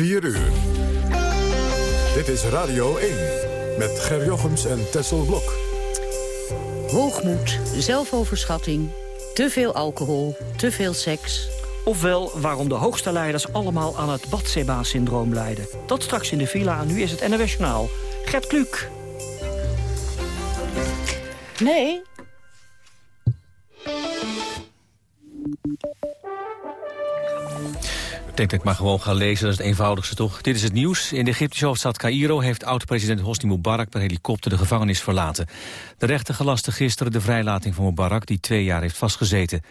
4 uur. Dit is Radio 1 met Ger Jochems en Tessel Blok. Hoogmoed, zelfoverschatting, te veel alcohol, te veel seks. Ofwel waarom de hoogste leiders allemaal aan het Batseba-syndroom lijden. Dat straks in de villa. Nu is het NWS Journaal. Gert Kluk. Nee, denk dat ik maar gewoon ga lezen, dat is het eenvoudigste toch. Dit is het nieuws. In de Egyptische hoofdstad Cairo heeft oud-president Hosni Mubarak per helikopter de gevangenis verlaten. De rechter gelastte gisteren de vrijlating van Mubarak, die twee jaar heeft vastgezeten.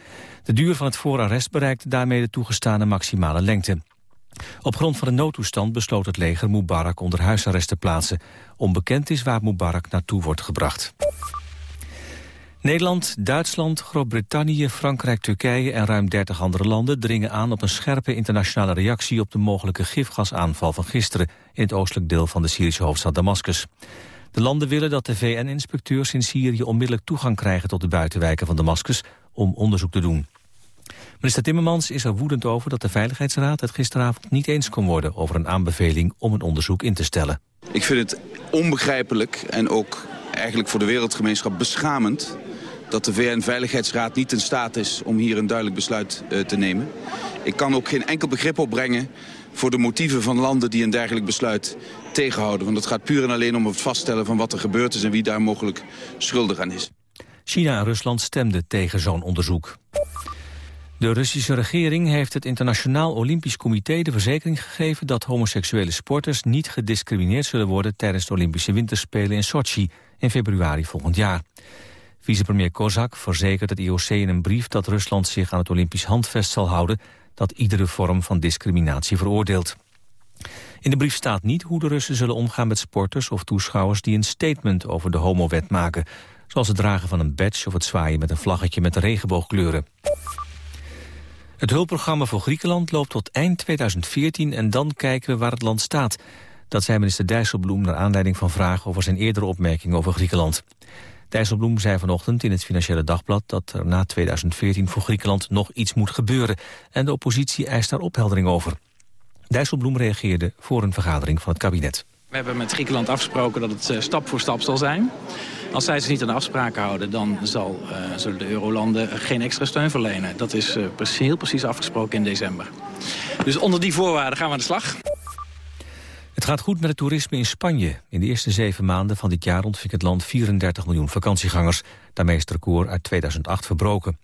De duur van het voorarrest bereikte daarmee de toegestane maximale lengte. Op grond van de noodtoestand besloot het leger Mubarak onder huisarrest te plaatsen. Onbekend is waar Mubarak naartoe wordt gebracht. Nederland, Duitsland, Groot-Brittannië, Frankrijk, Turkije en ruim 30 andere landen dringen aan op een scherpe internationale reactie op de mogelijke gifgasaanval van gisteren in het oostelijk deel van de Syrische hoofdstad Damascus. De landen willen dat de VN-inspecteurs in Syrië onmiddellijk toegang krijgen tot de buitenwijken van Damascus om onderzoek te doen. Minister Timmermans is er woedend over dat de Veiligheidsraad het gisteravond niet eens kon worden over een aanbeveling om een onderzoek in te stellen. Ik vind het onbegrijpelijk en ook eigenlijk voor de wereldgemeenschap beschamend dat de VN-veiligheidsraad niet in staat is om hier een duidelijk besluit uh, te nemen. Ik kan ook geen enkel begrip opbrengen voor de motieven van landen die een dergelijk besluit tegenhouden. Want het gaat puur en alleen om het vaststellen van wat er gebeurd is en wie daar mogelijk schuldig aan is. China en Rusland stemden tegen zo'n onderzoek. De Russische regering heeft het Internationaal Olympisch Comité de verzekering gegeven dat homoseksuele sporters niet gediscrimineerd zullen worden tijdens de Olympische Winterspelen in Sochi in februari volgend jaar. Vicepremier Kozak verzekert het IOC in een brief dat Rusland zich aan het Olympisch handvest zal houden dat iedere vorm van discriminatie veroordeelt. In de brief staat niet hoe de Russen zullen omgaan met sporters of toeschouwers die een statement over de homowet maken, zoals het dragen van een badge of het zwaaien met een vlaggetje met regenboogkleuren. Het hulpprogramma voor Griekenland loopt tot eind 2014 en dan kijken we waar het land staat. Dat zei minister Dijsselbloem naar aanleiding van vragen over zijn eerdere opmerking over Griekenland. Dijsselbloem zei vanochtend in het Financiële Dagblad dat er na 2014 voor Griekenland nog iets moet gebeuren. En de oppositie eist daar opheldering over. Dijsselbloem reageerde voor een vergadering van het kabinet. We hebben met Griekenland afgesproken dat het eh, stap voor stap zal zijn. Als zij zich niet aan de afspraken houden, dan zal, uh, zullen de eurolanden geen extra steun verlenen. Dat is uh, heel precies afgesproken in december. Dus onder die voorwaarden gaan we aan de slag. Het gaat goed met het toerisme in Spanje. In de eerste zeven maanden van dit jaar ontving het land 34 miljoen vakantiegangers. Daarmee is het record uit 2008 verbroken.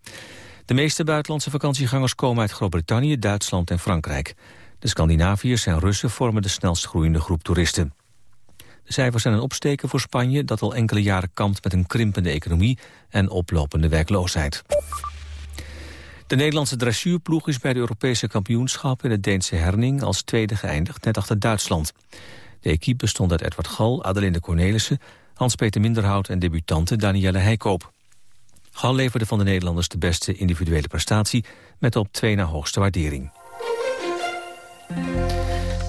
De meeste buitenlandse vakantiegangers komen uit Groot-Brittannië, Duitsland en Frankrijk. De Scandinaviërs en Russen vormen de snelst groeiende groep toeristen. De cijfers zijn een opsteken voor Spanje dat al enkele jaren kampt met een krimpende economie en oplopende werkloosheid. De Nederlandse dressuurploeg is bij de Europese kampioenschap in het Deense Herning als tweede geëindigd, net achter Duitsland. De equipe bestond uit Edward Gal, Adelinde Cornelissen, Hans-Peter Minderhout en debutante Danielle Heikoop. Gal leverde van de Nederlanders de beste individuele prestatie met op twee na hoogste waardering.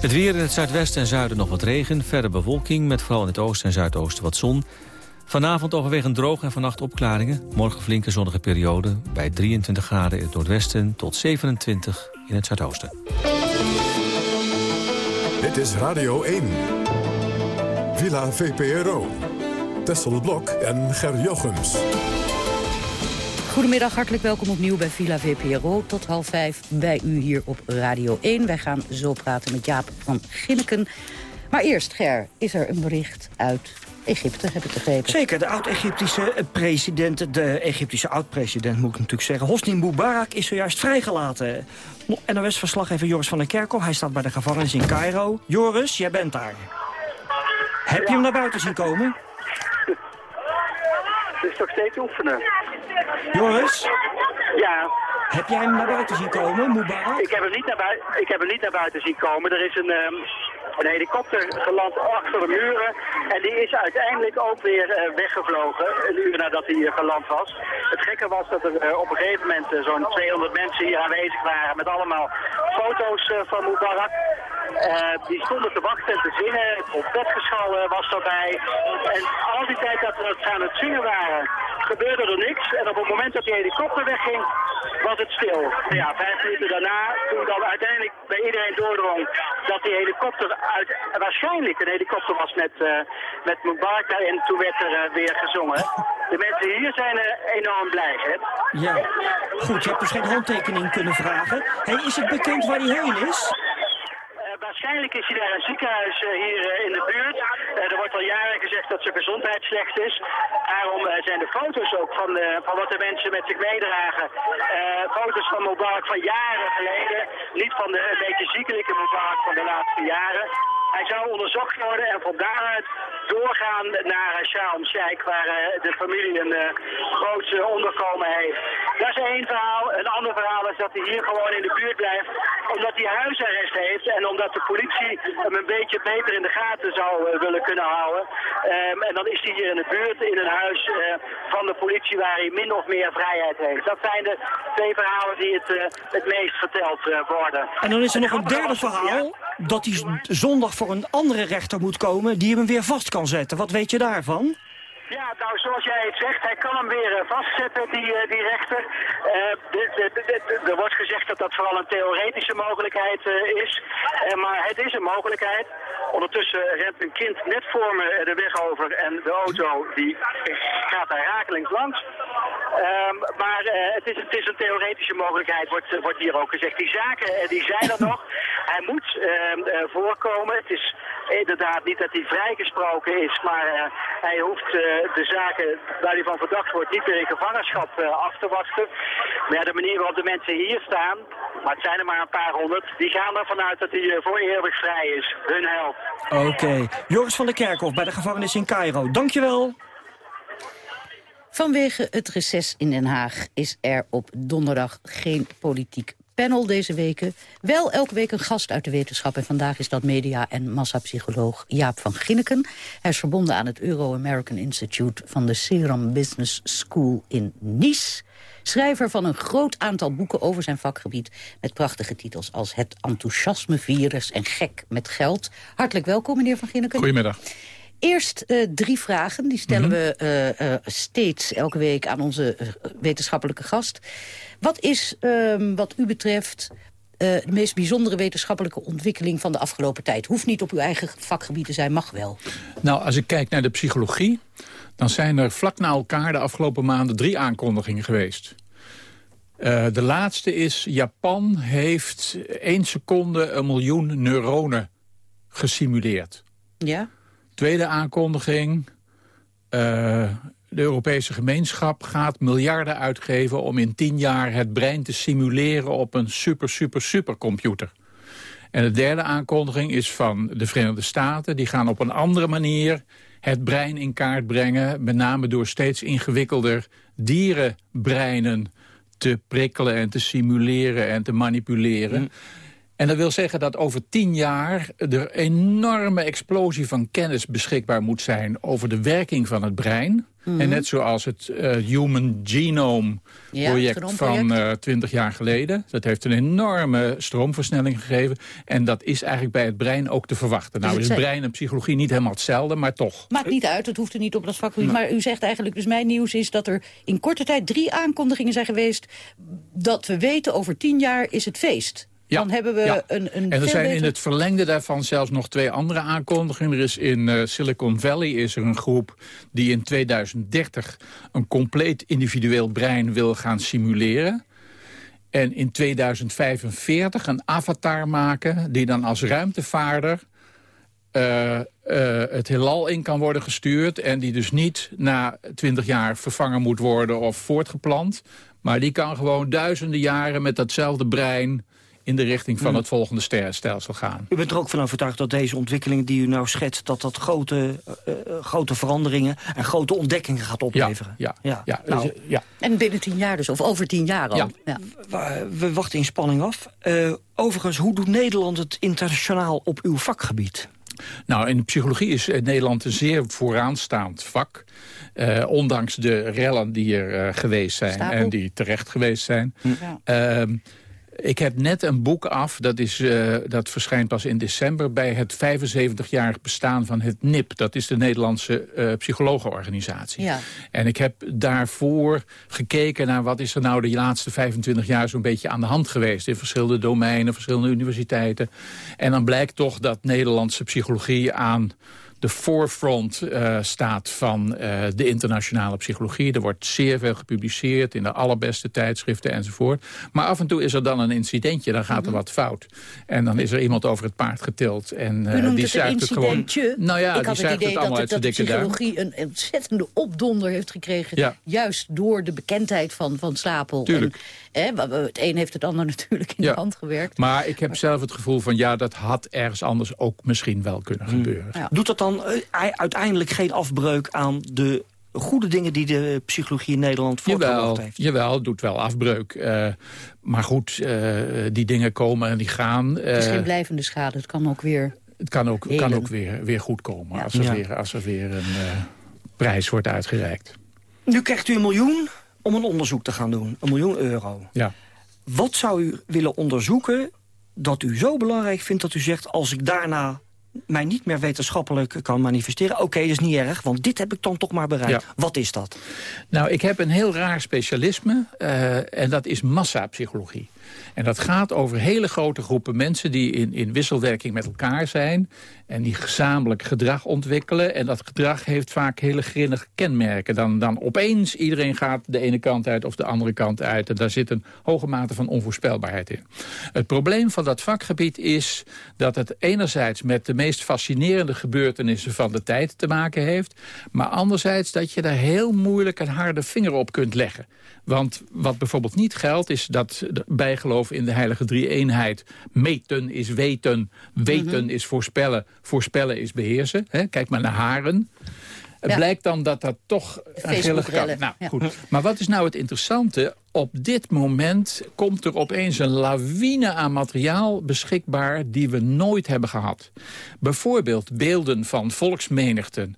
Het weer in het zuidwesten en zuiden nog wat regen, verder bewolking met vooral in het oosten en zuidoosten wat zon. Vanavond overwegend droog en vannacht opklaringen. Morgen flinke zonnige periode bij 23 graden in het noordwesten tot 27 in het zuidoosten. Dit is Radio 1. Villa VPRO. Tessel Blok en Ger Jochems. Goedemiddag, hartelijk welkom opnieuw bij Villa VPRO. Tot half vijf bij u hier op Radio 1. Wij gaan zo praten met Jaap van Ginneken. Maar eerst, Ger, is er een bericht uit Egypte, heb ik begrepen. Zeker, de oud-Egyptische president, de Egyptische oud-president moet ik natuurlijk zeggen. Hosni Mubarak is zojuist vrijgelaten. NOS-verslaggever Joris van der Kerkhoff, hij staat bij de gevangenis in Cairo. Joris, jij bent daar. Heb je hem naar buiten zien komen? Het is toch steeds oefenen. Joris? Ja. Heb jij hem naar buiten zien komen, Mubarak? Ik heb hem niet naar, bui ik heb hem niet naar buiten zien komen. Er is een, um, een helikopter geland achter de muren. En die is uiteindelijk ook weer uh, weggevlogen, een uur nadat hij uh, geland was. Het gekke was dat er uh, op een gegeven moment zo'n 200 mensen hier aanwezig waren met allemaal foto's van Mubarak. die stonden te wachten en te zingen. Trompetgeschal was daarbij. En al die tijd dat we aan het zingen waren, gebeurde er niks. En op het moment dat die helikopter wegging, was het stil. Ja, vijf minuten daarna, toen dan uiteindelijk bij iedereen doordrong dat die helikopter uit, waarschijnlijk een helikopter was met, uh, met Mubarak daarin, toen werd er uh, weer gezongen. De mensen hier zijn uh, enorm blij, hè? Ja, goed, je hebt dus geen handtekening kunnen vragen. Hey, is het bekend waar hij heen is? Waarschijnlijk is hij daar een ziekenhuis uh, hier uh, in de buurt. Er wordt al jaren gezegd dat zijn gezondheid slecht is. Daarom zijn de foto's ook van, van wat de mensen met zich meedragen. foto's van Mubarak van jaren geleden. Niet van de een beetje ziekelijke Mubarak van de laatste jaren. Hij zou onderzocht worden en van daaruit doorgaan naar Sharm Sheikh, waar de familie een groot onderkomen heeft. Dat is één verhaal. Een ander verhaal is dat hij hier gewoon in de buurt blijft, omdat hij huisarrest heeft en omdat de politie hem een beetje beter in de gaten zou uh, willen kunnen houden. Um, en dan is hij hier in de buurt, in een huis uh, van de politie waar hij min of meer vrijheid heeft. Dat zijn de twee verhalen die het, uh, het meest verteld worden. En dan is er nog een derde verhaal, dat hij zondag voor een andere rechter moet komen die hem weer vast kan zetten. Wat weet je daarvan? Ja, nou zoals jij het zegt, hij kan hem weer uh, vastzetten, die, uh, die rechter. Uh, er wordt gezegd dat dat vooral een theoretische mogelijkheid is. maar het is een mogelijkheid. Ondertussen rent een kind net voor me de weg over en de auto die gaat daar rakelings langs. Um, maar het, is, het is een theoretische mogelijkheid, wordt, wordt hier ook gezegd. Die zaken die zijn er nog. Hij moet ehm, voorkomen. Het is inderdaad niet dat hij vrijgesproken is, maar hij hoeft de zaken waar hij van verdacht wordt niet meer in gevangenschap uh, af te wachten. Maar ja, de manier waarop de mensen hier staan, maar het zijn er maar een paar honderd, die gaan ervan uit dat hij uh, voor eeuwig vrij is. Hun held. Oké. Joris van der Kerkhof bij de gevangenis in Cairo. Dankjewel. Vanwege het reces in Den Haag is er op donderdag geen politiek panel deze weken. Wel elke week een gast uit de wetenschap. En vandaag is dat media- en massapsycholoog Jaap van Ginneken. Hij is verbonden aan het Euro-American Institute van de Serum Business School in Nice. Schrijver van een groot aantal boeken over zijn vakgebied... met prachtige titels als Het enthousiasme-virus en Gek met geld. Hartelijk welkom, meneer Van Ginneken. Goedemiddag. Eerst uh, drie vragen. Die stellen mm -hmm. we uh, uh, steeds elke week aan onze wetenschappelijke gast. Wat is um, wat u betreft de meest bijzondere wetenschappelijke ontwikkeling van de afgelopen tijd? Hoeft niet op uw eigen vakgebied te zijn, mag wel. Nou, als ik kijk naar de psychologie... dan zijn er vlak na elkaar de afgelopen maanden drie aankondigingen geweest. de laatste is, Japan heeft één seconde een miljoen neuronen gesimuleerd. Ja? Tweede aankondiging. Uh, de Europese gemeenschap gaat miljarden uitgeven... om in tien jaar het brein te simuleren op een super, super, supercomputer. En de derde aankondiging is van de Verenigde Staten. Die gaan op een andere manier het brein in kaart brengen. Met name door steeds ingewikkelder dierenbreinen te prikkelen en te simuleren en te manipuleren. Mm. En dat wil zeggen dat over tien jaar er een enorme explosie van kennis beschikbaar moet zijn over de werking van het brein. Mm -hmm. En net zoals het uh, Human Genome project ja, van uh, 20 jaar geleden. Dat heeft een enorme stroomversnelling gegeven. En dat is eigenlijk bij het brein ook te verwachten. Nou is het brein en psychologie niet helemaal hetzelfde, maar toch. Maakt niet uit, het hoeft er niet op dat vakgebied. Maar u zegt eigenlijk, dus mijn nieuws is dat er in korte tijd drie aankondigingen zijn geweest... dat we weten over tien jaar is het feest. Ja, dan hebben we ja. een, een En er zijn in het verlengde daarvan zelfs nog twee andere aankondigingen. Er is in uh, Silicon Valley is er een groep die in 2030 een compleet individueel brein wil gaan simuleren. En in 2045 een avatar maken die dan als ruimtevaarder uh, uh, het heelal in kan worden gestuurd... en die dus niet na 20 jaar vervangen moet worden of voortgeplant... maar die kan gewoon duizenden jaren met datzelfde brein in de richting van het volgende sterrenstelsel gaan. U bent er ook van overtuigd dat deze ontwikkelingen die u nou schetst... dat dat grote, uh, grote veranderingen en grote ontdekkingen gaat opleveren? Ja, ja, ja. ja. Nou, dus, ja. En binnen tien jaar dus, of over tien jaar al. Ja. ja. We, we, wachten in spanning af. Uh, overigens, hoe doet Nederland het internationaal op uw vakgebied? Nou, in de psychologie is Nederland een zeer vooraanstaand vak. Uh, ondanks de rellen die er uh, geweest zijn Stapel. en die terecht geweest zijn. Ja. Uh, Ik heb net een boek af, dat, is, uh, dat verschijnt pas in december... bij het 75-jarig bestaan van het NIP. Dat is de Nederlandse uh, psychologenorganisatie. Ja. En ik heb daarvoor gekeken naar wat is er nou de laatste 25 jaar... zo'n beetje aan de hand geweest in verschillende domeinen, verschillende universiteiten. En dan blijkt toch dat Nederlandse psychologie aan de forefront uh, staat van uh, de internationale psychologie. Er wordt zeer veel gepubliceerd in de allerbeste tijdschriften enzovoort. Maar af en toe is er dan een incidentje, dan gaat er mhm. wat fout. En dan is er iemand over het paard getild. En uh, die zuigt het gewoon. Nou ja, Ik die zuigt het, het allemaal uit dat de psychologie een ontzettende opdonder heeft gekregen. Ja. Juist door de bekendheid van, van Slapel. Tuurlijk. En, hè, het een heeft het ander natuurlijk in de hand gewerkt. Maar ik heb zelf het gevoel van ja, dat had ergens anders ook misschien wel kunnen hmm. gebeuren. Doet dat dan uh, uiteindelijk geen afbreuk aan de goede dingen die de psychologie in Nederland voortgebracht heeft. Jawel, het doet wel afbreuk. Uh, maar goed, uh, die dingen komen en die gaan. het is geen blijvende schade, het kan ook weer Het kan ook, kan ook weer, weer goed komen als, er ja. weer, als er weer een prijs wordt uitgereikt. Nu krijgt u een miljoen om een onderzoek te gaan doen. Een miljoen euro. Ja. Wat zou u willen onderzoeken dat u zo belangrijk vindt dat u zegt... als ik daarna mij niet meer wetenschappelijk kan manifesteren. Oké, okay, dat is niet erg, want dit heb ik dan toch maar bereikt. Wat is dat? Nou, ik heb een heel raar specialisme uh, en dat is massapsychologie. En dat gaat over hele grote groepen mensen die in, in wisselwerking met elkaar zijn... en die gezamenlijk gedrag ontwikkelen. En dat gedrag heeft vaak hele grinnige kenmerken. Dan, dan opeens iedereen gaat de ene kant uit of de andere kant uit. En daar zit een hoge mate van onvoorspelbaarheid in. Het probleem van dat vakgebied is dat het enerzijds... met de meest fascinerende gebeurtenissen van de tijd te maken heeft... maar anderzijds dat je daar heel moeilijk een harde vinger op kunt leggen. Want wat bijvoorbeeld niet geldt is dat bijgeloof in de heilige drie-eenheid... meten is weten, weten mhm. is voorspellen, voorspellen is beheersen. kijk maar naar haren. Blijkt dan dat dat toch een kan. Nou, goed. Maar wat is nou het interessante? Op dit moment komt er opeens een lawine aan materiaal beschikbaar... die we nooit hebben gehad. Bijvoorbeeld beelden van volksmenigten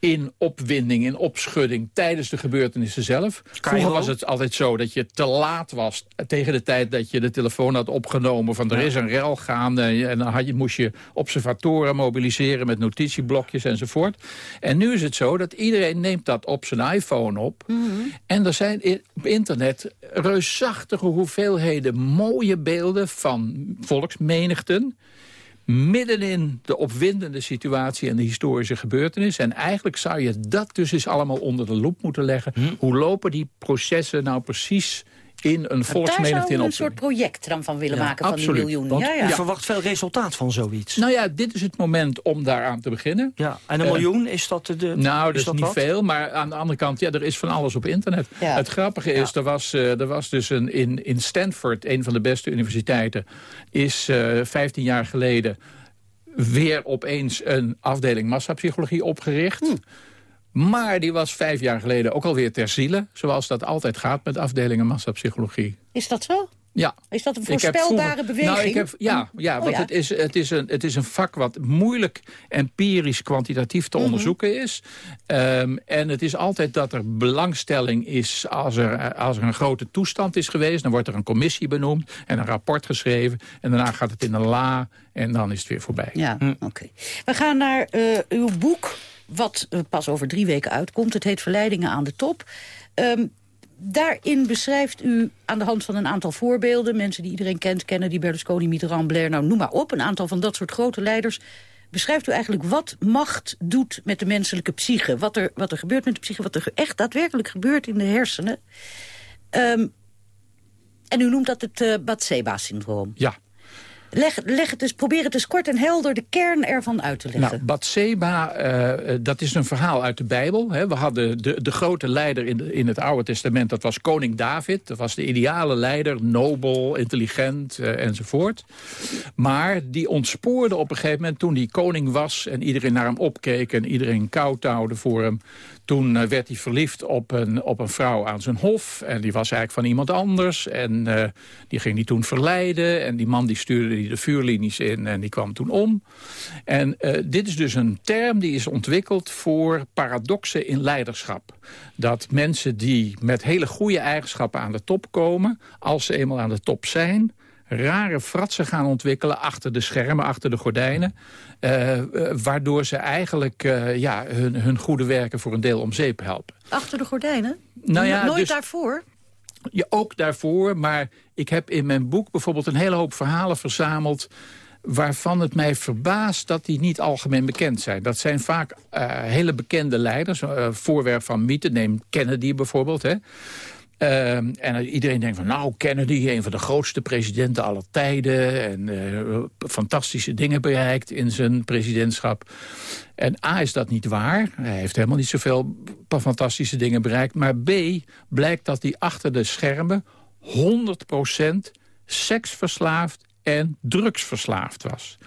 in opwinding, in opschudding tijdens de gebeurtenissen zelf. Vroeger was het altijd zo dat je te laat was tegen de tijd dat je de telefoon had opgenomen van er is een rel gaande en dan had je, moest je observatoren mobiliseren met notitieblokjes enzovoort. En nu is het zo dat iedereen neemt dat op zijn iPhone op mhm. en er zijn op internet reusachtige hoeveelheden mooie beelden van volksmenigten midden in de opwindende situatie en de historische gebeurtenis. En eigenlijk zou je dat dus eens allemaal onder de loep moeten leggen. Hm. Hoe lopen die processen nou precies in een volksmenigte in een soort project dan van willen maken van die miljoen. Want ja, ja. je verwacht veel resultaat van zoiets. Nou ja, dit is het moment om daaraan te beginnen. Ja, en een uh, miljoen, is dat de... Nou, dat is, niet veel, maar aan de andere kant, ja, er is van alles op internet. Het grappige is, er, was, uh, er was dus een, in, in Stanford, een van de beste universiteiten, is uh, eh, 15 jaar geleden weer opeens een afdeling massapsychologie opgericht. Hm. Maar die was vijf jaar geleden ook alweer ter ziele. Zoals dat altijd gaat met afdelingen massapsychologie. Is dat zo? Ja. Is dat een voorspelbare beweging? Nou, ik heb, ja, ja oh, want Het, is, het, is een, het is een vak wat moeilijk empirisch kwantitatief te mhm. onderzoeken is. Ehm, en het is altijd dat er belangstelling is als er, als er een grote toestand is geweest. Dan wordt er een commissie benoemd en een rapport geschreven. En daarna gaat het in een la en dan is het weer voorbij. Ja, hm. oké. We gaan naar uh, uw boek wat uh, pas over drie weken uitkomt. Het heet Verleidingen aan de top. Um, daarin beschrijft u aan de hand van een aantal voorbeelden... mensen die iedereen kent, kennen die Berlusconi, Mitterrand, Blair... nou, noem maar op, een aantal van dat soort grote leiders... beschrijft u eigenlijk wat macht doet met de menselijke psyche. Wat er, wat er gebeurt met de psyche, wat er echt daadwerkelijk gebeurt in de hersenen. Um, en u noemt dat het uh, Batseba-syndroom. Ja. Leg, leg het dus, probeer het eens kort en helder de kern ervan uit te leggen. Nou, Bathseba, uh, dat is een verhaal uit de Bijbel. Hè. We hadden de, de grote leider in, de, in het Oude Testament, dat was koning David. Dat was de ideale leider, nobel, intelligent uh, enzovoort. Maar die ontspoorde op een gegeven moment toen hij koning was... en iedereen naar hem opkeek en iedereen kouwtouwde voor hem. Toen werd hij verliefd op een, op een vrouw aan zijn hof. En die was eigenlijk van iemand anders. En die ging hij toen verleiden. En die man die stuurde hij de vuurlinies in en die kwam toen om. En dit is dus een term die is ontwikkeld voor paradoxen in leiderschap. Dat mensen die met hele goede eigenschappen aan de top komen... als ze eenmaal aan de top zijn rare fratsen gaan ontwikkelen achter de schermen, achter de gordijnen. Uh, waardoor ze eigenlijk uh, ja, hun, hun goede werken voor een deel om zeep helpen. Achter de gordijnen? Nou ja, Nooit dus, daarvoor? Ja, ook daarvoor, maar ik heb in mijn boek bijvoorbeeld een hele hoop verhalen verzameld waarvan het mij verbaast dat die niet algemeen bekend zijn. Dat zijn vaak uh, hele bekende leiders, uh, voorwerp van mythe. Neem Kennedy bijvoorbeeld. Hè. Uh, en iedereen denkt van, nou, Kennedy, een van de grootste presidenten aller tijden... en uh, fantastische dingen bereikt in zijn presidentschap. En A, is dat niet waar. Hij heeft helemaal niet zoveel fantastische dingen bereikt. Maar B, blijkt dat hij achter de schermen 100% seksverslaafd en drugsverslaafd was.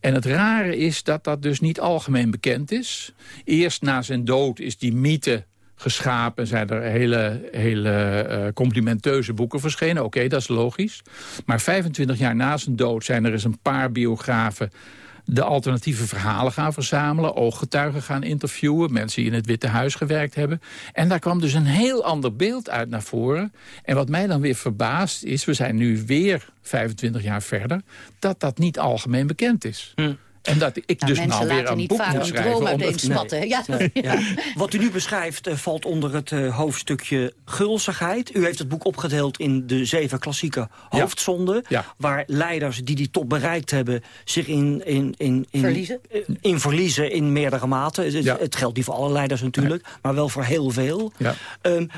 En het rare is dat dat dus niet algemeen bekend is. Eerst na zijn dood is die mythe geschapen. Zijn er hele, hele uh, complimenteuze boeken verschenen. Oké, dat is logisch. Maar 25 jaar na zijn dood zijn er eens een paar biografen de alternatieve verhalen gaan verzamelen... ooggetuigen gaan interviewen, mensen die in het Witte Huis gewerkt hebben. En daar kwam dus een heel ander beeld uit naar voren. En wat mij dan weer verbaast is, we zijn nu weer 25 jaar verder... dat dat niet algemeen bekend is. Hm. En dat ik nou, dus nou weer een boek moet schrijven. Om het, nee. ja. Nee. Ja. Wat u nu beschrijft uh, valt onder het uh, hoofdstukje gulzigheid. U heeft het boek opgedeeld in de zeven klassieke hoofdzonden. Ja. Waar leiders die die top bereikt hebben zich in, in, in, in, verliezen. Uh, in verliezen in meerdere mate. Het, het, geldt niet voor alle leiders natuurlijk, maar wel voor heel veel. Um,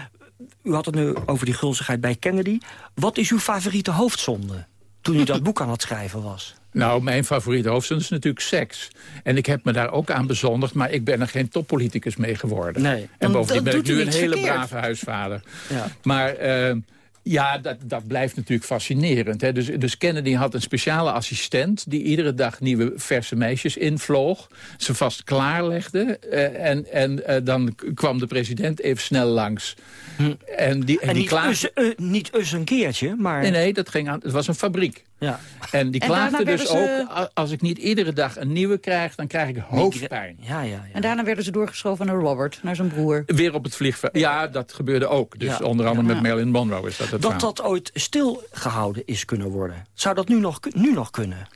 u had het nu over die gulzigheid bij Kennedy. Wat is uw favoriete hoofdzonde toen u dat boek aan het schrijven was? Nou, mijn favoriete hoofdzonde is natuurlijk seks. En ik heb me daar ook aan bezondigd, maar ik ben er geen toppoliticus mee geworden. Nee. En bovendien ben ik nu een hele verkeerd. brave huisvader. Ja. Maar... Uh, ja, dat, dat blijft natuurlijk fascinerend. Hè. Dus, dus Kennedy had een speciale assistent... die iedere dag nieuwe verse meisjes invloog. Ze vast klaarlegde. Uh, en en uh, dan kwam de president even snel langs. Hm. En, die, en, en die niet, klaagde... us, uh, niet us een keertje, maar... Nee, nee, dat ging aan, het was een fabriek. Ja. En die En klaagde dus ook... als ik niet iedere dag een nieuwe krijg... dan krijg ik hoofdpijn. Ja, ja, ja. En daarna werden ze doorgeschoven naar Robert, naar zijn broer. Weer op het vliegveld. Ja, dat gebeurde ook. Dus Ja. onder andere Ja. met Marilyn Monroe is dat het Dat verhaal. dat ooit stilgehouden is kunnen worden. Zou dat nu nog, nu nog kunnen?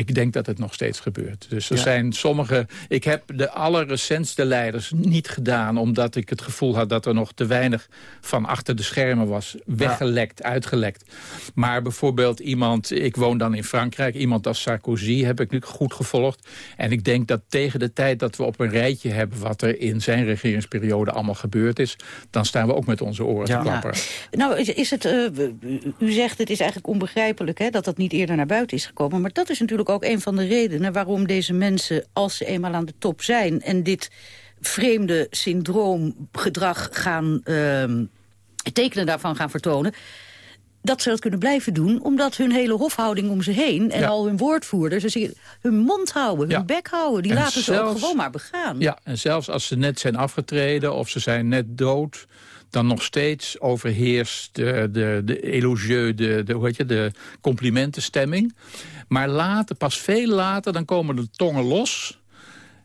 Ik denk dat het nog steeds gebeurt. Dus er Ja. zijn sommige... Ik heb de allerrecentste leiders niet gedaan... omdat ik het gevoel had dat er nog te weinig van achter de schermen was. Weggelekt, uitgelekt. Maar bijvoorbeeld iemand... Ik woon dan in Frankrijk. Iemand als Sarkozy heb ik nu goed gevolgd. En ik denk dat tegen de tijd dat we op een rijtje hebben... wat er in zijn regeringsperiode allemaal gebeurd is... dan staan we ook met onze oren Ja. te klapperen. Nou, is, is het, uh, u zegt het is eigenlijk onbegrijpelijk hè, dat dat niet eerder naar buiten is gekomen. Maar dat is natuurlijk ook een van de redenen waarom deze mensen, als ze eenmaal aan de top zijn... en dit vreemde syndroomgedrag gaan uh, tekenen daarvan gaan vertonen dat ze dat kunnen blijven doen, omdat hun hele hofhouding om ze heen... en Ja. al hun woordvoerders ze hun mond houden, hun Ja. bek houden. Die En laten ze ook gewoon maar begaan. Ja, en zelfs als ze net zijn afgetreden of ze zijn net dood... dan nog steeds overheerst de, de, de elogieux, de, de, hoe heet je, de complimentenstemming. Maar later, pas veel later, dan komen de tongen los...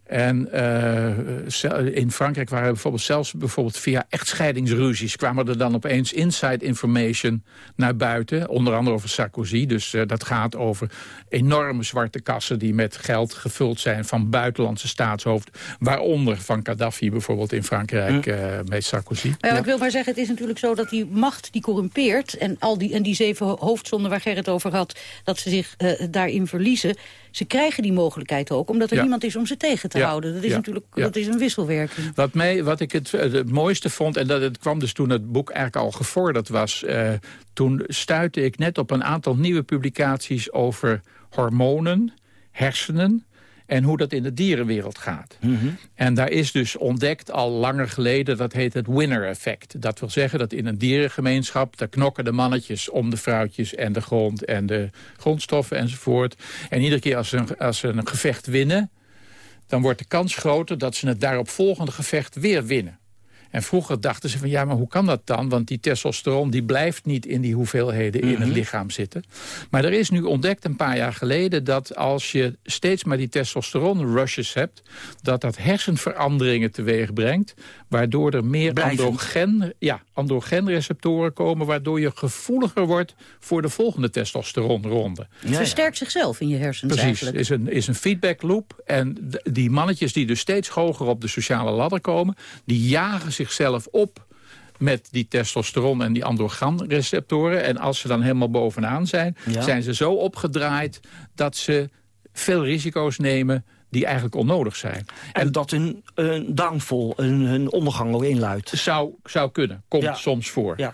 En uh, in Frankrijk waren bijvoorbeeld zelfs bijvoorbeeld via echtscheidingsruzies... kwamen er dan opeens inside information naar buiten. Onder andere over Sarkozy. Dus uh, dat gaat over enorme zwarte kassen... die met geld gevuld zijn van buitenlandse staatshoofd. Waaronder van Gaddafi bijvoorbeeld in Frankrijk uh, met Sarkozy. Maar ja, ik wil maar zeggen, het is natuurlijk zo dat die macht die corrumpeert... en, al die, en die zeven hoofdzonden waar Gerrit over had... dat ze zich daarin verliezen... ze krijgen die mogelijkheid ook, omdat er Ja. niemand is om ze tegen te Ja. houden. Dat is Ja. natuurlijk dat is een wisselwerking. Wat, mij, wat ik het, het mooiste vond, en dat het kwam dus toen het boek eigenlijk al gevorderd was... Uh, toen stuitte ik net op een aantal nieuwe publicaties over hormonen, hersenen en hoe dat in de dierenwereld gaat. Mm -hmm. En daar is dus ontdekt al langer geleden, dat heet het winner-effect. Dat wil zeggen dat in een dierengemeenschap... daar knokken de mannetjes om de vrouwtjes en de grond en de grondstoffen enzovoort. En iedere keer als ze een, als ze een gevecht winnen dan wordt de kans groter dat ze het daarop volgende gevecht weer winnen. En vroeger dachten ze van ja, maar hoe kan dat dan? Want die testosteron die blijft niet in die hoeveelheden in het Mhm. lichaam zitten. Maar er is nu ontdekt een paar jaar geleden... dat als je steeds maar die testosteron rushes hebt... dat dat hersenveranderingen teweeg brengt... waardoor er meer Blijvend. androgen, ja, androgenreceptoren komen... waardoor je gevoeliger wordt voor de volgende testosteronronde. Ja, ja. Versterkt zichzelf in je hersens Precies, eigenlijk. is een, is een feedback loop. En die mannetjes die dus steeds hoger op de sociale ladder komen... die jagen zichzelf op met die testosteron en die androgenreceptoren. En als ze dan helemaal bovenaan zijn... Ja. zijn ze zo opgedraaid dat ze veel risico's nemen die eigenlijk onnodig zijn. En dat een, een downfall, een, een ondergang ook inluidt. Zou, zou kunnen, komt Ja. soms voor. Ja.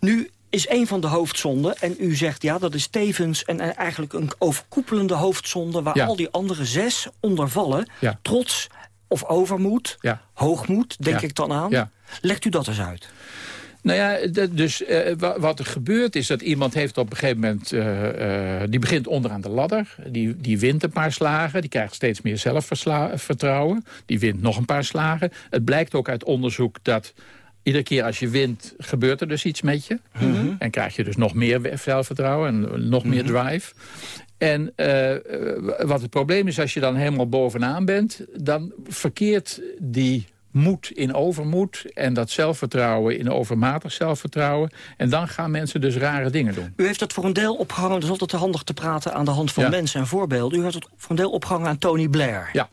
Nu is een van de hoofdzonden, en u zegt ja, dat is tevens en eigenlijk een overkoepelende hoofdzonde... waar Ja. al die andere zes onder vallen. Ja. Trots of overmoed, Ja. hoogmoed, denk ik dan aan. Ja. Legt u dat eens uit. Nou ja, dus eh, wa- wat er gebeurt is dat iemand heeft op een gegeven moment... eh, eh, die begint onderaan de ladder, die, die wint een paar slagen... die krijgt steeds meer zelfvertrouwen, die wint nog een paar slagen. Het blijkt ook uit onderzoek dat... Iedere keer als je wint, gebeurt er dus iets met je. En krijg je dus nog meer we- zelfvertrouwen en nog meer drive. En wat het probleem is, als je dan helemaal bovenaan bent... dan verkeert die moed in overmoed en dat zelfvertrouwen in overmatig zelfvertrouwen. En dan gaan mensen dus rare dingen doen. U heeft het voor een deel opgehangen, het is altijd handig te praten aan de hand van Ja. mensen en voorbeelden. U heeft het voor een deel opgehangen aan Tony Blair. Ja.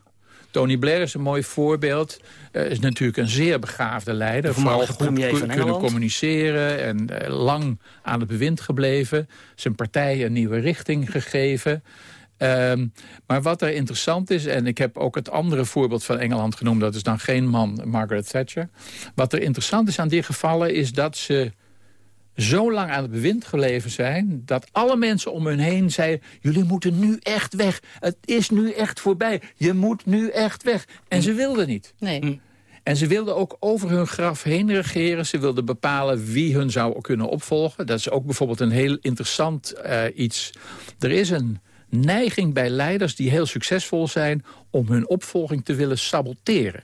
Tony Blair is een mooi voorbeeld. Uh, is natuurlijk een zeer begaafde leider. Vooral goed premier van kunnen communiceren en uh, lang aan het bewind gebleven. Zijn partij een nieuwe richting gegeven. Um, maar wat er interessant is, en ik heb ook het andere voorbeeld van Engeland genoemd... dat is dan geen man, Margaret Thatcher. Wat er interessant is aan die gevallen is dat ze zo lang aan het bewind gebleven zijn... dat alle mensen om hun heen zeiden... jullie moeten nu echt weg. Het is nu echt voorbij. Je moet nu echt weg. En ze wilden niet. Nee. En ze wilden ook over hun graf heen regeren. Ze wilden bepalen wie hun zou kunnen opvolgen. Dat is ook bijvoorbeeld een heel interessant uh, iets. Er is een neiging bij leiders die heel succesvol zijn... om hun opvolging te willen saboteren.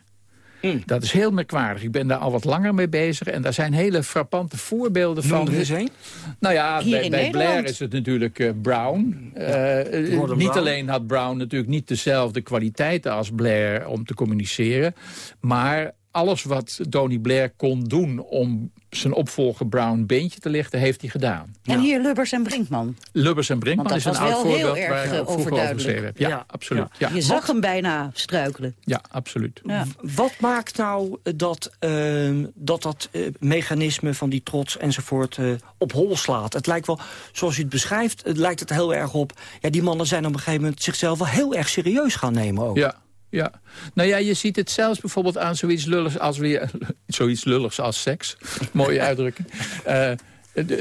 Mm. Dat is heel merkwaardig. Ik ben daar al wat langer mee bezig. En daar zijn hele frappante voorbeelden Noem van. er eens een. Nou ja, Hier bij. Blair is het natuurlijk uh, Brown. Uh, Gordon niet Brown. alleen had Brown natuurlijk niet dezelfde kwaliteiten als Blair om te communiceren. Maar alles wat Tony Blair kon doen om zijn opvolger Brown beentje te lichten, heeft hij gedaan. En hier Lubbers en Brinkman. Lubbers en Brinkman Want is dat een was oud voorbeeld waar erg, ik eh, vroeger over overduidelijk. geschreven heb. Ja, Ja, absoluut. Ja. Je zag hem bijna struikelen. Ja, absoluut. Ja. Wat maakt nou dat uh, dat, dat uh, mechanisme van die trots enzovoort uh, op hol slaat? Het lijkt wel, zoals u het beschrijft, het lijkt het heel erg op... ja, die mannen zijn op een gegeven moment zichzelf wel heel erg serieus gaan nemen ook. Ja, ja. Nou ja, je ziet het zelfs bijvoorbeeld aan zoiets lulligs als, weer, zoiets lulligs als seks. Mooie uitdrukking. Uh,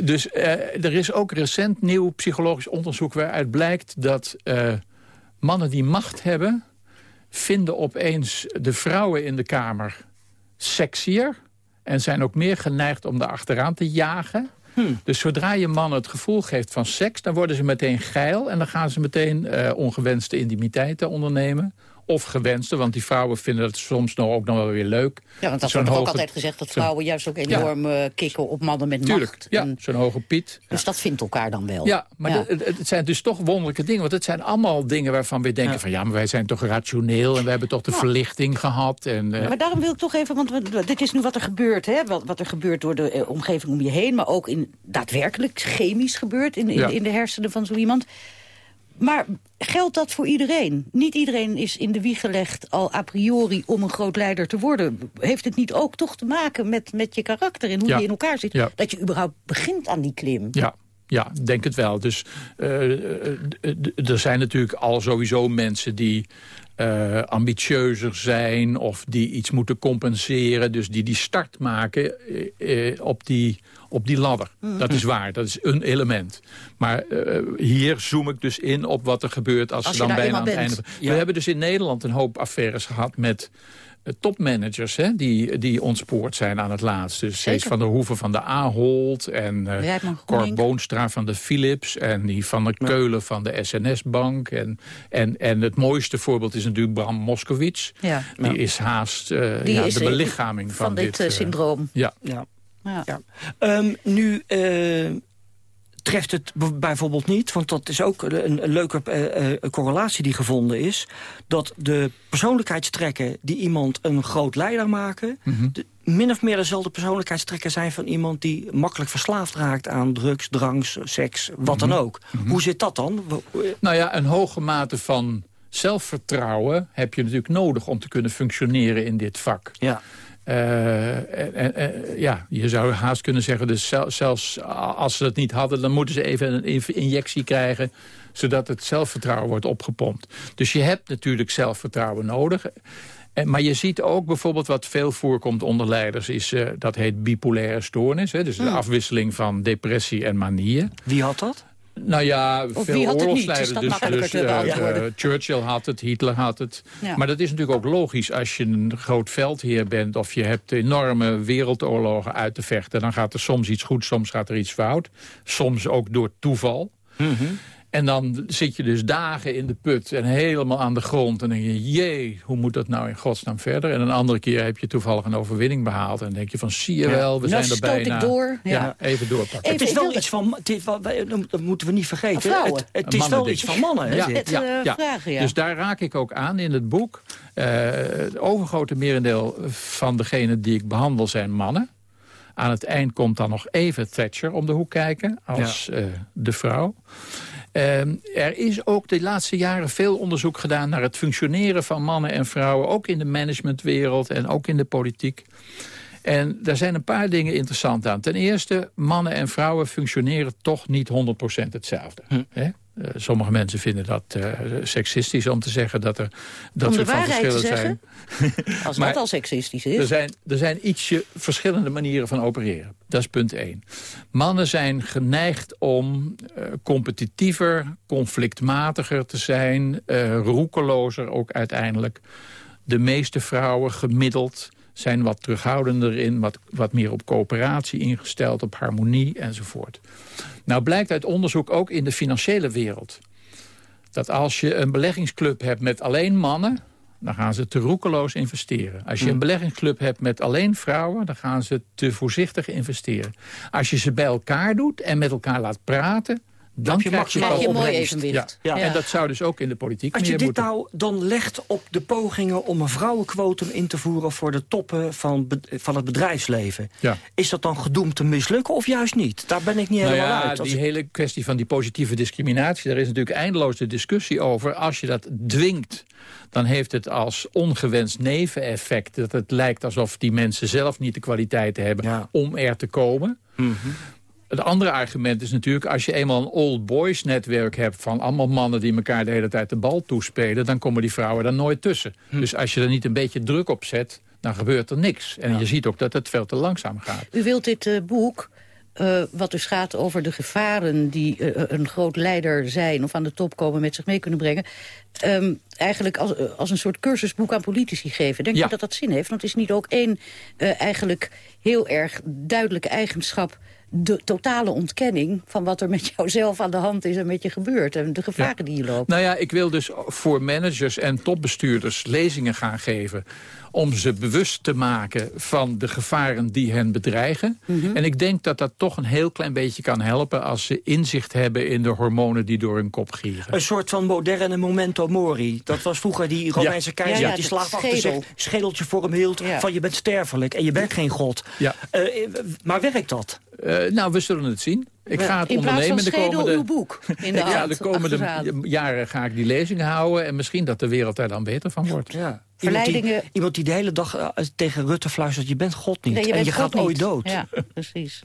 dus uh, er is ook recent nieuw psychologisch onderzoek waaruit blijkt dat uh, mannen die macht hebben... vinden opeens de vrouwen in de kamer sexier... en zijn ook meer geneigd om daar achteraan te jagen... Hmm. Dus zodra je mannen het gevoel geeft van seks... dan worden ze meteen geil en dan gaan ze meteen uh, ongewenste intimiteiten ondernemen. Of gewenste, want die vrouwen vinden het soms nog ook nog wel weer leuk. Ja, want dat wordt hoge... ook altijd gezegd dat vrouwen juist ook enorm ja. kicken op mannen met Tuurlijk, macht. ja, en... zo'n hoge piet. Dus ja. dat vindt elkaar dan wel. Ja, maar ja. Het, het, zijn dus toch wonderlijke dingen. Want het zijn allemaal dingen waarvan we denken van... ja, maar wij zijn toch rationeel en we hebben toch de verlichting gehad. En, uh... Maar daarom wil ik toch even, want dit is nu wat er gebeurt. Hè? Wat, wat er gebeurt door de uh, omgeving om je heen. Maar ook in, daadwerkelijk chemisch gebeurt in, in, in de hersenen van zo iemand. Maar geldt dat voor iedereen? Niet iedereen is in de wieg gelegd al a priori om een groot leider te worden. Heeft het niet ook toch te maken met, met je karakter en hoe ja. je in elkaar zit? Ja. Dat je überhaupt begint aan die klim? Ja, ja, denk het wel. Dus uh, er zijn natuurlijk al sowieso mensen die uh, ambitieuzer zijn... of die iets moeten compenseren. Dus die die start maken uh, op, die, op die ladder. Mm. Dat is waar, dat is een element. Maar hier zoom ik dus in op wat er gebeurt... als, als ze dan bijna aan het einde... Ja. We hebben dus in Nederland een hoop affaires gehad met... eh, topmanagers hè, die, die ontspoord zijn aan het laatst. Dus Cees van der Hoeven van de Ahold en eh Rijpman Cor. Boonstra van de Philips... en die van der Keulen van de SNS-bank. En, en, en het mooiste voorbeeld is natuurlijk Bram Moskowitz. Ja. Die is haast eh, Die ja, is, de belichaming van, van dit, syndroom. Ja. Ja. Ja. Ja. Ehm, nu eh, treft het bijvoorbeeld niet, want dat is ook een, een leuke eh, eh, correlatie die gevonden is... dat de persoonlijkheidstrekken die iemand een groot leider maken... Mhm. de- min of meer dezelfde persoonlijkheidstrekken zijn van iemand... die makkelijk verslaafd raakt aan drugs, drangs, seks, wat Mhm. dan ook. Hoe zit dat dan? Eh, Nou ja, een hoge mate van zelfvertrouwen heb je natuurlijk nodig... om te kunnen functioneren in dit vak. Ja. Eh, en- en- en, ja, je zou haast kunnen zeggen, dus zel- zelfs als ze dat niet hadden... dan moeten ze even een injectie krijgen... zodat het zelfvertrouwen wordt opgepompt. Dus je hebt natuurlijk zelfvertrouwen nodig. En, maar je ziet ook bijvoorbeeld wat veel voorkomt onder leiders... is eh, dat heet bipolaire stoornis. Hè, dus de afwisseling van depressie en manie. Wie had dat? Nou ja, Of veel oorlogsleiders. Dus dus, te eh, eh, Churchill had het, Hitler had het. Ja. Maar dat is natuurlijk ook logisch. Als je een groot veldheer bent of je hebt enorme wereldoorlogen uit te vechten... dan gaat er soms iets goed, soms gaat er iets fout. Soms ook door toeval. En dan zit je dus dagen in de put en helemaal aan de grond. En dan denk je, jee, hoe moet dat nou in godsnaam verder? En een andere keer heb je toevallig een overwinning behaald. En dan denk je van, zie je wel, we Nou zijn er stoot ik bijna. door. Ja. Ja, even doorpakken. Even- het is wel iets van... Het is wel, wij- dat moeten we niet vergeten. Vrouwen. Het, het is wel iets van mannen. Hè, Ja, dit. Eh, vragen, ja. Dus daar raak ik ook aan in het boek. Eh, het overgrote merendeel van degenen die ik behandel zijn mannen. Aan het eind komt dan nog even Thatcher om de hoek kijken als eh, de vrouw. Ehm, er is ook de laatste jaren veel onderzoek gedaan naar het functioneren van mannen en vrouwen. Ook in de managementwereld en ook in de politiek. En daar zijn een paar dingen interessant aan. Ten eerste, mannen en vrouwen functioneren toch niet 100% hetzelfde. Hè? Eh, sommige mensen vinden dat eh, seksistisch om te zeggen dat er dat Om soort van verschillen zijn. Als Maar- dat al seksistisch Er is. zijn, er zijn ietsje verschillende manieren van opereren. Dat is punt één. Mannen zijn geneigd om eh, competitiever, conflictmatiger te zijn... roekelozer ook uiteindelijk. De meeste vrouwen gemiddeld zijn wat terughoudender in... wat, wat meer op coöperatie ingesteld, op harmonie enzovoort. Nou blijkt uit onderzoek ook in de financiële wereld... dat als je een beleggingsclub hebt met alleen mannen dan gaan ze te roekeloos investeren. Als je een beleggingsclub hebt met alleen vrouwen... dan gaan ze te voorzichtig investeren. Als je ze bij elkaar doet en met elkaar laat praten... dan je krijg je maximaal Krijg je mooi evenwicht. Ja. Ja. En dat zou dus ook in de politiek Als je dit moeten. nou dan legt op de pogingen om een vrouwenquotum in te voeren... voor de toppen van, be- van het bedrijfsleven... Ja. is dat dan gedoemd te mislukken of juist niet? Daar ben ik niet Nou helemaal ja, uit. Als die ik- hele kwestie van die positieve discriminatie... daar is natuurlijk eindeloos de discussie over. Als je dat dwingt, dan heeft het als ongewenst neveneffect... dat het lijkt alsof die mensen zelf niet de kwaliteiten hebben... Ja. om er te komen. Het andere argument is natuurlijk... als je eenmaal een old boys netwerk hebt... van allemaal mannen die elkaar de hele tijd de bal toespelen... dan komen die vrouwen daar nooit tussen. Dus als je er niet een beetje druk op zet... dan gebeurt er niks. En je ziet ook dat het veel te langzaam gaat. U wilt dit eh, boek, eh, wat dus gaat over de gevaren... die eh, een groot leider zijn of aan de top komen met zich mee kunnen brengen... ehm, eigenlijk als, als een soort cursusboek aan politici geven. Denk Ja. je dat dat zin heeft? Want het is niet ook één eh, eigenlijk heel erg duidelijke eigenschap... de totale ontkenning van wat er met jouzelf aan de hand is en met je gebeurt. En de gevaren die je loopt. Nou ja, ik wil dus voor managers en topbestuurders lezingen gaan geven... om ze bewust te maken van de gevaren die hen bedreigen. Mhm. En ik denk dat dat toch een heel klein beetje kan helpen... als ze inzicht hebben in de hormonen die door hun kop gieren. Een soort van moderne memento mori. Dat was vroeger die Romeinse keizer Ja, ja, die schedel. schedeltje voor hem hield. Ja. Van je bent sterfelijk en je bent geen god. Ja. Eh, maar werkt dat? Eh, nou, we zullen het zien. Ik ga het in plaats van ondernemen de schedel komende... uw boek in de hand. ja, de komende achteraan. jaren ga ik die lezingen houden... en misschien dat de wereld daar dan beter van wordt. Ja. Iemand die, Verleidingen- iemand die de hele dag eh, tegen Rutte fluistert... je bent god niet Nee, en bent je God gaat niet. ooit dood. Ja, precies.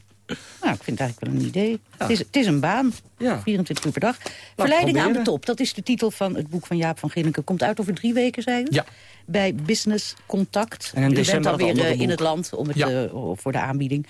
Nou, ik vind het eigenlijk wel een idee. Het, is, het is een baan. Ja. 24 uur per dag. Verleiding aan de top, dat is de titel van het boek van Jaap van Ginneken. Komt uit over drie weken, zei u? Ja. Bij Business Contact. En in u bent december alweer eh, in het land om het, Ja. eh, voor de aanbieding.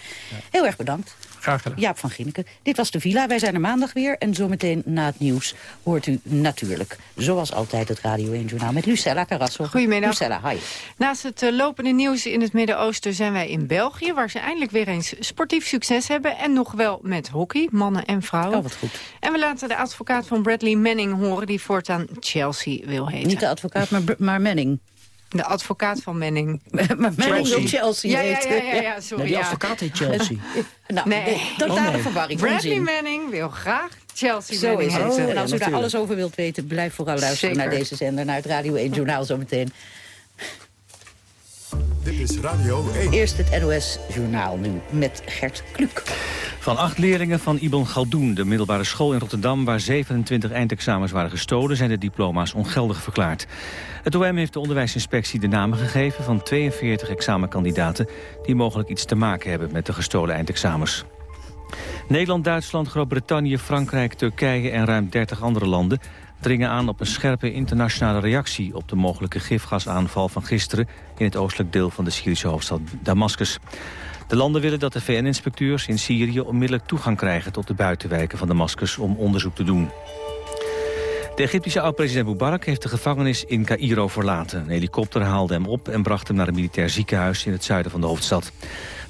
Heel erg bedankt. Graag gedaan. Jaap van Ginneken. Dit was de Villa. Wij zijn er maandag weer. En zometeen na het nieuws hoort u natuurlijk, zoals altijd, het Radio 1 Journaal met Lucella Carrasso. Goedemiddag. Lucella, hi. Naast het eh, lopende nieuws in het Midden-Oosten zijn wij in België... waar ze eindelijk weer eens sportief succes hebben. En nog wel met hockey, mannen en vrouwen. Oh, wat goed. En we laten de advocaat van Bradley Manning horen... die voortaan Chelsea wil heten. Niet de advocaat, maar, maar Manning. De advocaat van Manning. maar Manning wil Chelsea. Chelsea Ja, ja, ja, ja, ja, sorry. Nee, die ja. advocaat heet Chelsea. Nou, Nee. nee. dat Oh, nee. verwarring Bradley onzin. Manning wil graag Chelsea Zo Manning is het. en als u daar alles over wilt weten, blijf vooral luisteren Zeker. naar deze zender, naar het Radio 1 Journaal zometeen. Dit is Radio 1. Eerst het NOS Journaal nu met Gert Kluk. Van acht leerlingen van Ibn Galdoen, de middelbare school in Rotterdam... waar 27 eindexamens waren gestolen, zijn de diploma's ongeldig verklaard. Het OM heeft de onderwijsinspectie de namen gegeven van 42 examenkandidaten... die mogelijk iets te maken hebben met de gestolen eindexamens. Nederland, Duitsland, Groot-Brittannië, Frankrijk, Turkije en ruim 30 andere landen dringen aan op een scherpe internationale reactie op de mogelijke gifgasaanval van gisteren in het oostelijk deel van de Syrische hoofdstad Damascus. De landen willen dat de VN-inspecteurs in Syrië onmiddellijk toegang krijgen tot de buitenwijken van Damascus om onderzoek te doen. De Egyptische oud-president Mubarak heeft de gevangenis in Cairo verlaten. Een helikopter haalde hem op en bracht hem naar een militair ziekenhuis in het zuiden van de hoofdstad.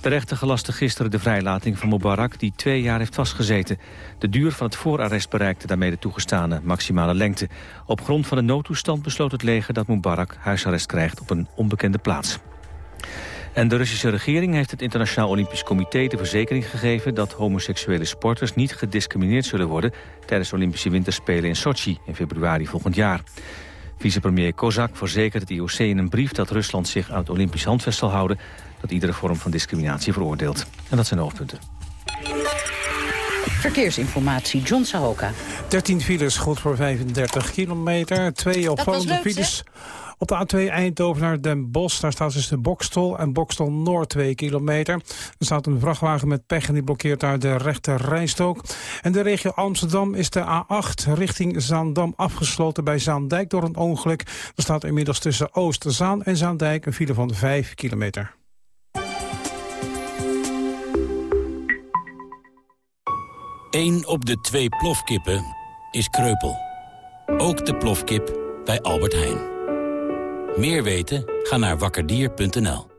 De rechter gelastte gisteren de vrijlating van Mubarak, die twee jaar heeft vastgezeten. De duur van het voorarrest bereikte daarmee de toegestane maximale lengte. Op grond van de noodtoestand besloot het leger dat Mubarak huisarrest krijgt op een onbekende plaats. En de Russische regering heeft het Internationaal Olympisch Comité de verzekering gegeven dat homoseksuele sporters niet gediscrimineerd zullen worden tijdens de Olympische Winterspelen in Sochi in februari volgend jaar. Vicepremier Kozak verzekert het IOC in een brief dat Rusland zich aan het Olympisch handvest zal houden dat iedere vorm van discriminatie veroordeelt. En dat zijn de hoofdpunten. Verkeersinformatie, John Sahoka. 13 files, goed voor 35 kilometer. Twee opvallende files. Op de A2 Eindhoven naar Den Bosch, daar staat dus de Bokstol en Bokstol Noord 2 kilometer. Er staat een vrachtwagen met pech en die blokkeert daar de rechte rijstrook. En de regio Amsterdam is de A8 richting Zaandam afgesloten bij Zaandijk door een ongeluk. Er staat inmiddels tussen Oosterzaan en Zaandijk een file van 5 kilometer. Eén op de twee plofkippen is kreupel. Ook de plofkip bij Albert Heijn. Meer weten? Ga naar wakkerdier.nl.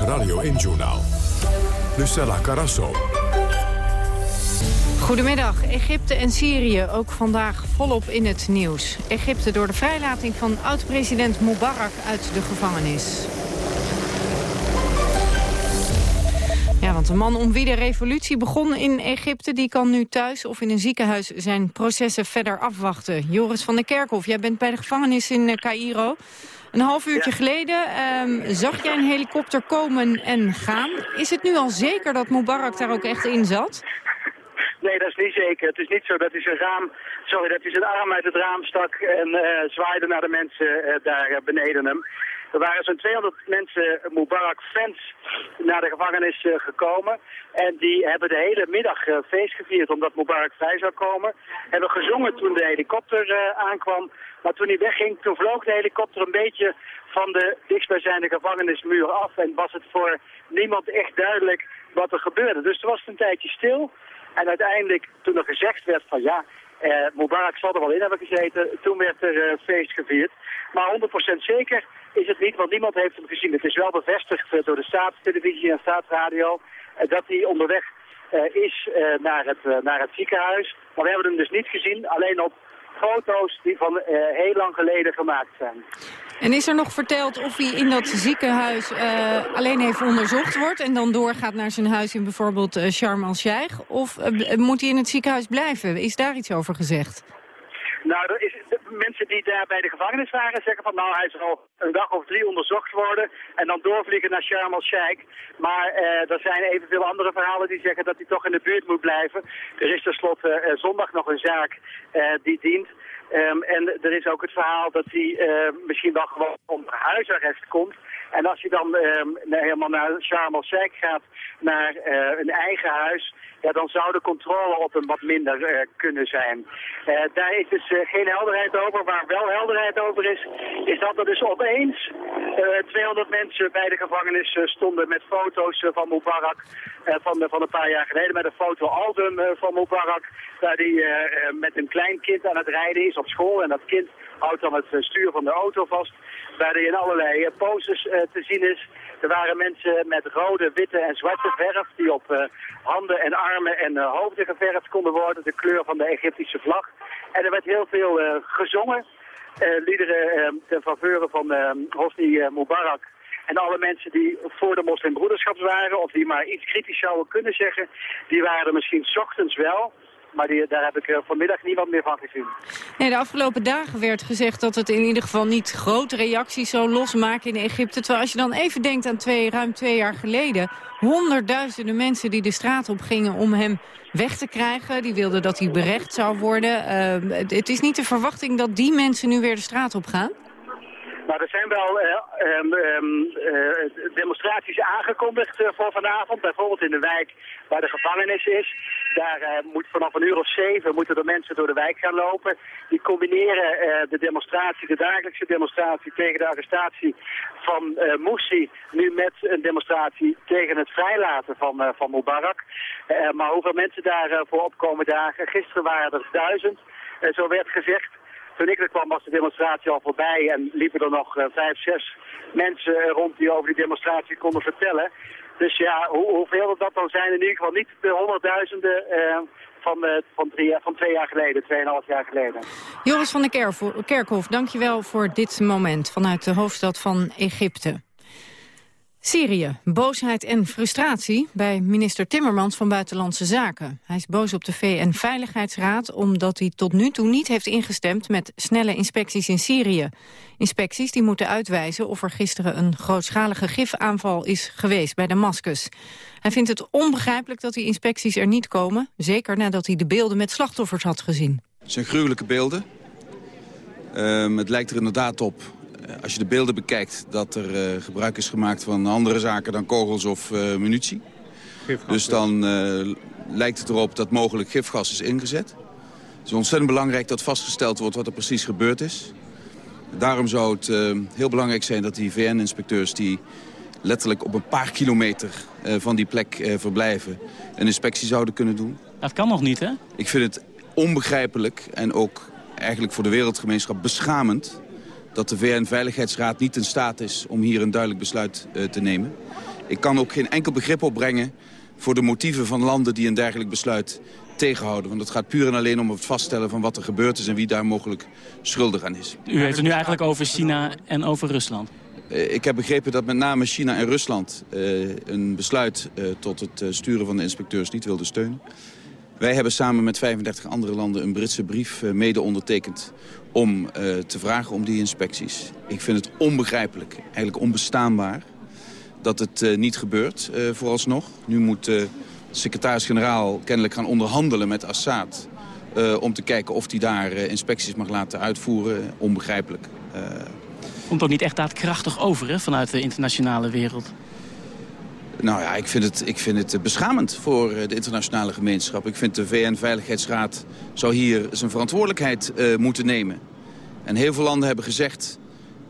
Radio 1 Journaal. Lucella Carrasso. Goedemiddag. Egypte en Syrië ook vandaag volop in het nieuws. Egypte door de vrijlating van oud-president Mubarak uit de gevangenis. Ja, want de man om wie de revolutie begon in Egypte... die kan nu thuis of in een ziekenhuis zijn processen verder afwachten. Joris van der Kerkhof, jij bent bij de gevangenis in eh, Cairo. Een half uurtje geleden ehm, zag jij een helikopter komen en gaan. Is het nu al zeker dat Mubarak daar ook echt in zat? Nee, dat is niet zeker. Het is niet zo dat hij zijn raam, sorry, dat hij zijn arm uit het raam stak en eh, zwaaide naar de mensen eh, daar eh, beneden hem. Er waren zo'n 200 mensen, Mubarak-fans, naar de gevangenis eh, gekomen. En die hebben de hele middag eh, feest gevierd omdat Mubarak vrij zou komen. Hebben gezongen toen de helikopter eh, aankwam. Maar toen hij wegging, toen vloog de helikopter een beetje van de dichtstbijzijnde gevangenismuur af. En was het voor niemand echt duidelijk wat er gebeurde. Dus toen was het een tijdje stil. En uiteindelijk, toen er gezegd werd van ja, eh, Mubarak zal er wel in hebben gezeten, toen werd er eh, feest gevierd. Maar 100% zeker is het niet, want niemand heeft hem gezien. Het is wel bevestigd eh, door de staatstelevisie en staatsradio eh, dat hij onderweg eh, is naar, het, naar het ziekenhuis. Maar we hebben hem dus niet gezien, alleen op foto's die van heel lang geleden gemaakt zijn. En is er nog verteld of hij in dat ziekenhuis alleen even onderzocht wordt... en dan doorgaat naar zijn huis in bijvoorbeeld uh, Sharm? Of moet hij in het ziekenhuis blijven? Is daar iets over gezegd? Nou, er is, de mensen die daar bij de gevangenis waren zeggen van nou hij zal een dag of drie onderzocht worden en dan doorvliegen naar Sharm el-Sheikh. Maar uh, er zijn evenveel andere verhalen die zeggen dat hij toch in de buurt moet blijven. Er is tenslotte uh, zondag nog een zaak uh, die dient. Um, en er is ook het verhaal dat hij uh, misschien wel gewoon onder huisarrest komt. En als hij dan um, helemaal naar Sharm el-Sheikh gaat, naar uh, een eigen huis, ja, dan zou de controle op hem wat minder uh, kunnen zijn. Uh, daar is dus geen helderheid over. Waar wel helderheid over is, is dat er dus opeens 200 mensen bij de gevangenis stonden met foto's van Mubarak van, van een paar jaar geleden. Met een fotoalbum van Mubarak, waar hij met een klein kind aan het rijden is op school. En dat kind houdt dan het stuur van de auto vast, waar hij in allerlei poses te zien is. Er waren mensen met rode, witte en zwarte verf die op handen en armen en hoofden geverfd konden worden. De kleur van de Egyptische vlag. En er werd heel veel gezongen. liederen ten faveur van Hosni Mubarak. En alle mensen die voor de moslimbroederschap waren, of die maar iets kritisch zouden kunnen zeggen, die waren misschien s ochtends wel. Maar daar heb ik uh, vanmiddag niemand meer van gezien. Nee, de afgelopen dagen werd gezegd dat het in ieder geval niet grote reacties zou losmaken in Egypte. Terwijl als je dan even denkt aan twee, ruim twee jaar geleden... honderdduizenden mensen die de straat op gingen om hem weg te krijgen. Die wilden dat hij berecht zou worden. Uh, het is niet de verwachting dat die mensen nu weer de straat op gaan? Nou, er zijn wel uh, um, uh, demonstraties aangekondigd uh, voor vanavond. Bijvoorbeeld in de wijk waar de gevangenis is. Daar moet vanaf een uur of zeven moeten de mensen door de wijk gaan lopen. Die combineren de demonstratie, de dagelijkse demonstratie tegen de arrestatie van Moussi... nu met een demonstratie tegen het vrijlaten van, van Mubarak. maar hoeveel mensen daarvoor opkomen dagen? Gisteren waren er duizend, zo werd gezegd. Toen ik er kwam was de demonstratie al voorbij en liepen er nog uh, vijf, zes mensen rond die over die demonstratie konden vertellen. Dus ja, hoe, hoeveel dat dan zijn, in ieder geval niet de honderdduizenden uh, van, uh, van, drie, van twee jaar geleden, tweeënhalf jaar geleden. Joris van der Kerkhof, dankjewel voor dit moment vanuit de hoofdstad van Egypte. Syrië, boosheid en frustratie bij minister Timmermans van Buitenlandse Zaken. Hij is boos op de VN-veiligheidsraad omdat hij tot nu toe niet heeft ingestemd met snelle inspecties in Syrië. Inspecties die moeten uitwijzen of er gisteren een grootschalige gifaanval is geweest bij Damascus. Hij vindt het onbegrijpelijk dat die inspecties er niet komen, zeker nadat hij de beelden met slachtoffers had gezien. Het zijn gruwelijke beelden. Uh, het lijkt er inderdaad op als je de beelden bekijkt dat er uh, gebruik is gemaakt van andere zaken dan kogels of uh, munitie. Gifgas, dus dan uh, lijkt het erop dat mogelijk gifgas is ingezet. Het is ontzettend belangrijk dat vastgesteld wordt wat er precies gebeurd is. Daarom zou het heel belangrijk zijn dat die VN-inspecteurs die letterlijk op een paar kilometer van die plek verblijven... een inspectie zouden kunnen doen. Dat kan nog niet, hè? Ik vind het onbegrijpelijk en ook eigenlijk voor de wereldgemeenschap beschamend dat de VN-veiligheidsraad niet in staat is om hier een duidelijk besluit uh, te nemen. Ik kan ook geen enkel begrip opbrengen voor de motieven van landen die een dergelijk besluit tegenhouden. Want het gaat puur en alleen om het vaststellen van wat er gebeurd is... en wie daar mogelijk schuldig aan is. U heeft het nu eigenlijk over China en over Rusland. Uh, ik heb begrepen dat met name China en Rusland uh, een besluit tot het sturen van de inspecteurs niet wilden steunen. Wij hebben samen met 35 andere landen een Britse brief mede ondertekend om uh, te vragen om die inspecties. Ik vind het onbegrijpelijk, eigenlijk onbestaanbaar, dat het uh, niet gebeurt uh, vooralsnog. Nu moet de secretaris-generaal kennelijk gaan onderhandelen met Assad... om te kijken of hij daar inspecties mag laten uitvoeren. Onbegrijpelijk. Komt ook niet echt daadkrachtig over hè, vanuit de internationale wereld? Nou ja, ik vind, het, ik vind het beschamend voor de internationale gemeenschap. Ik vind de VN-veiligheidsraad zou hier zijn verantwoordelijkheid uh, moeten nemen. En heel veel landen hebben gezegd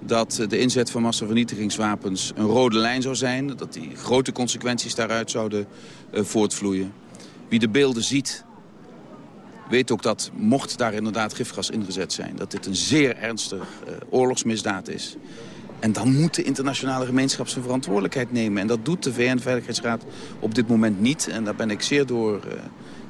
dat de inzet van massavernietigingswapens een rode lijn zou zijn. Dat die grote consequenties daaruit zouden uh, voortvloeien. Wie de beelden ziet, weet ook dat mocht daar inderdaad gifgas ingezet zijn... dat dit een zeer ernstig oorlogsmisdaad is. En dan moet de internationale gemeenschap zijn verantwoordelijkheid nemen. En dat doet de VN-veiligheidsraad op dit moment niet. En daar ben ik zeer door, uh,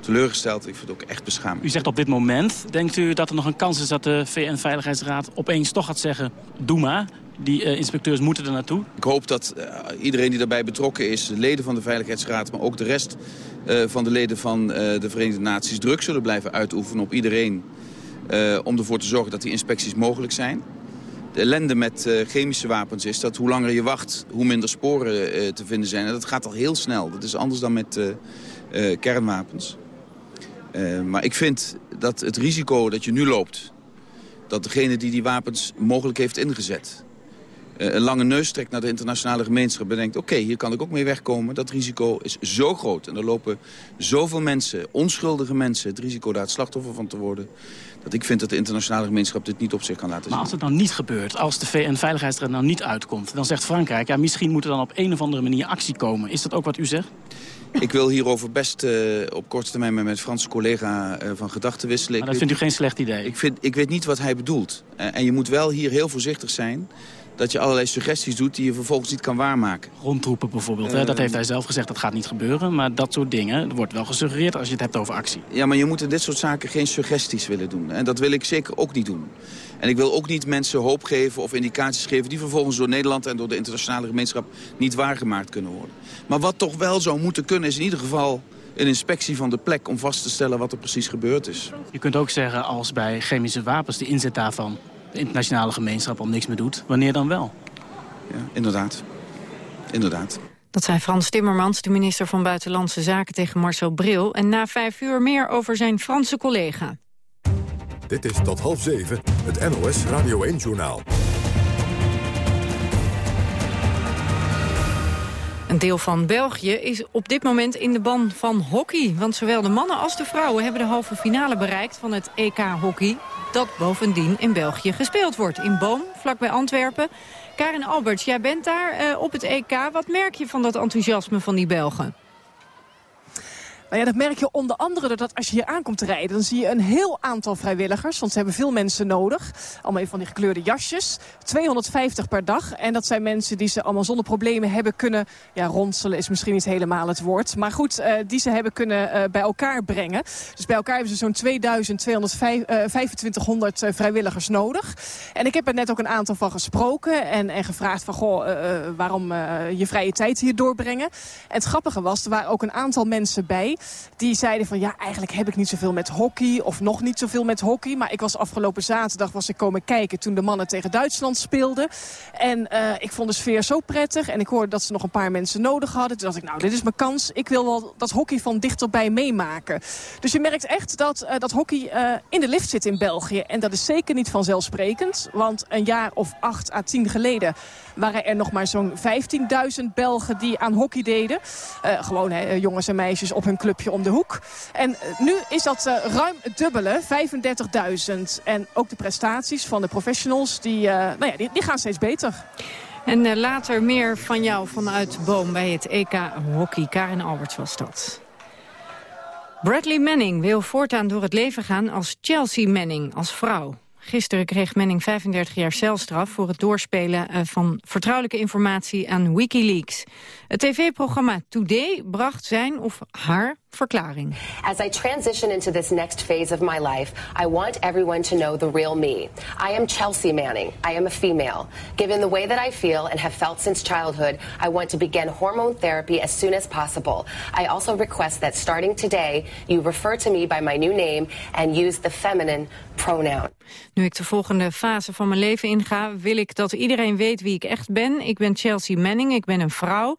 teleurgesteld. Ik vind het ook echt beschamend. U zegt op dit moment, denkt u dat er nog een kans is dat de VN-veiligheidsraad opeens toch gaat zeggen... doe maar, die uh, inspecteurs moeten er naartoe? Ik hoop dat uh, iedereen die daarbij betrokken is, de leden van de Veiligheidsraad... maar ook de rest uh, van de leden van de Verenigde Naties druk zullen blijven uitoefenen op iedereen... om ervoor te zorgen dat die inspecties mogelijk zijn. De ellende met chemische wapens is dat hoe langer je wacht, hoe minder sporen te vinden zijn. En dat gaat al heel snel. Dat is anders dan met kernwapens. maar ik vind dat het risico dat je nu loopt... dat degene die die wapens mogelijk heeft ingezet eh, een lange neus trekt naar de internationale gemeenschap... en denkt, oké, hier kan ik ook mee wegkomen. Dat risico is zo groot. En er lopen zoveel mensen, onschuldige mensen... het risico daar het slachtoffer van te worden... dat ik vind dat de internationale gemeenschap dit niet op zich kan laten zien. Maar als het dan niet gebeurt, als de VN-veiligheidsraad nou niet uitkomt... dan zegt Frankrijk, ja, misschien moet er dan op een of andere manier actie komen. Is dat ook wat u zegt? Ik wil hierover best uh, op korte termijn met mijn Franse collega uh, van gedachten wisselen. Maar dat vindt u geen slecht idee? Ik, vind, ik weet niet wat hij bedoelt. Uh, en je moet wel hier heel voorzichtig zijn dat je allerlei suggesties doet die je vervolgens niet kan waarmaken. Rondroepen bijvoorbeeld, uh, dat heeft hij zelf gezegd, dat gaat niet gebeuren. Maar dat soort dingen wordt wel gesuggereerd als je het hebt over actie. Ja, maar je moet in dit soort zaken geen suggesties willen doen. En dat wil ik zeker ook niet doen. En ik wil ook niet mensen hoop geven of indicaties geven... die vervolgens door Nederland en door de internationale gemeenschap niet waargemaakt kunnen worden. Maar wat toch wel zou moeten kunnen is in ieder geval een inspectie van de plek... om vast te stellen wat er precies gebeurd is. Je kunt ook zeggen als bij chemische wapens de inzet daarvan de internationale gemeenschap al niks meer doet, wanneer dan wel? Ja, inderdaad. Inderdaad. Dat zei Frans Timmermans, de minister van Buitenlandse Zaken tegen Marcel Bril. En na vijf uur meer over zijn Franse collega. Dit is tot half zeven, het NOS Radio 1-journaal. Een deel van België is op dit moment in de ban van hockey. Want zowel de mannen als de vrouwen hebben de halve finale bereikt van het EK hockey. Dat bovendien in België gespeeld wordt. In Boom, vlakbij Antwerpen. Karin Alberts, jij bent daar uh, op het EK. Wat merk je van dat enthousiasme van die Belgen? Nou ja, dat merk je onder andere doordat als je hier aankomt rijden... dan zie je een heel aantal vrijwilligers, want ze hebben veel mensen nodig. Allemaal even van die gekleurde jasjes. 250 per dag. En dat zijn mensen die ze allemaal zonder problemen hebben kunnen... ja, ronselen is misschien niet helemaal het woord. Maar goed, uh, die ze hebben kunnen uh, bij elkaar brengen. Dus bij elkaar hebben ze zo'n 2200 uh, vrijwilligers nodig. En ik heb er net ook een aantal van gesproken... en, en gevraagd van, goh, waarom je vrije tijd hier doorbrengen. En het grappige was, er waren ook een aantal mensen bij die zeiden van ja, eigenlijk heb ik niet zoveel met hockey of nog niet zoveel met hockey. Maar ik was afgelopen zaterdag was ik komen kijken toen de mannen tegen Duitsland speelden. En uh, ik vond de sfeer zo prettig en ik hoorde dat ze nog een paar mensen nodig hadden. Toen dacht ik nou, dit is mijn kans. Ik wil wel dat hockey van dichterbij meemaken. Dus je merkt echt dat, uh, dat hockey uh, in de lift zit in België. En dat is zeker niet vanzelfsprekend. Want een jaar of acht à tien geleden waren er nog maar zo'n 15.000 Belgen die aan hockey deden. gewoon hè, jongens en meisjes op hun clubje om de hoek. En eh, nu is dat uh, ruim het dubbele, 35.000. En ook de prestaties van de professionals, die, uh, nou ja, die, die, gaan steeds beter. En later meer van jou vanuit Boom bij het EK Hockey. Karin Alberts was dat. Bradley Manning wil voortaan door het leven gaan als Chelsea Manning, als vrouw. Gisteren kreeg Manning 35 jaar celstraf voor het doorspelen van vertrouwelijke informatie aan Wikileaks. Het tv-programma Today bracht zijn of haar verklaring. As I transition into this next phase of my life, I want everyone to know the real me. I am Chelsea Manning. I am a female. Given the way that I feel and have felt since childhood, I want to begin hormone therapy as soon as possible. I also request that starting today, you refer to me by my new name and use the feminine pronoun. Nu ik de volgende fase van mijn leven inga, wil ik dat iedereen weet wie ik echt ben. Ik ben Chelsea Manning, ik ben een vrouw.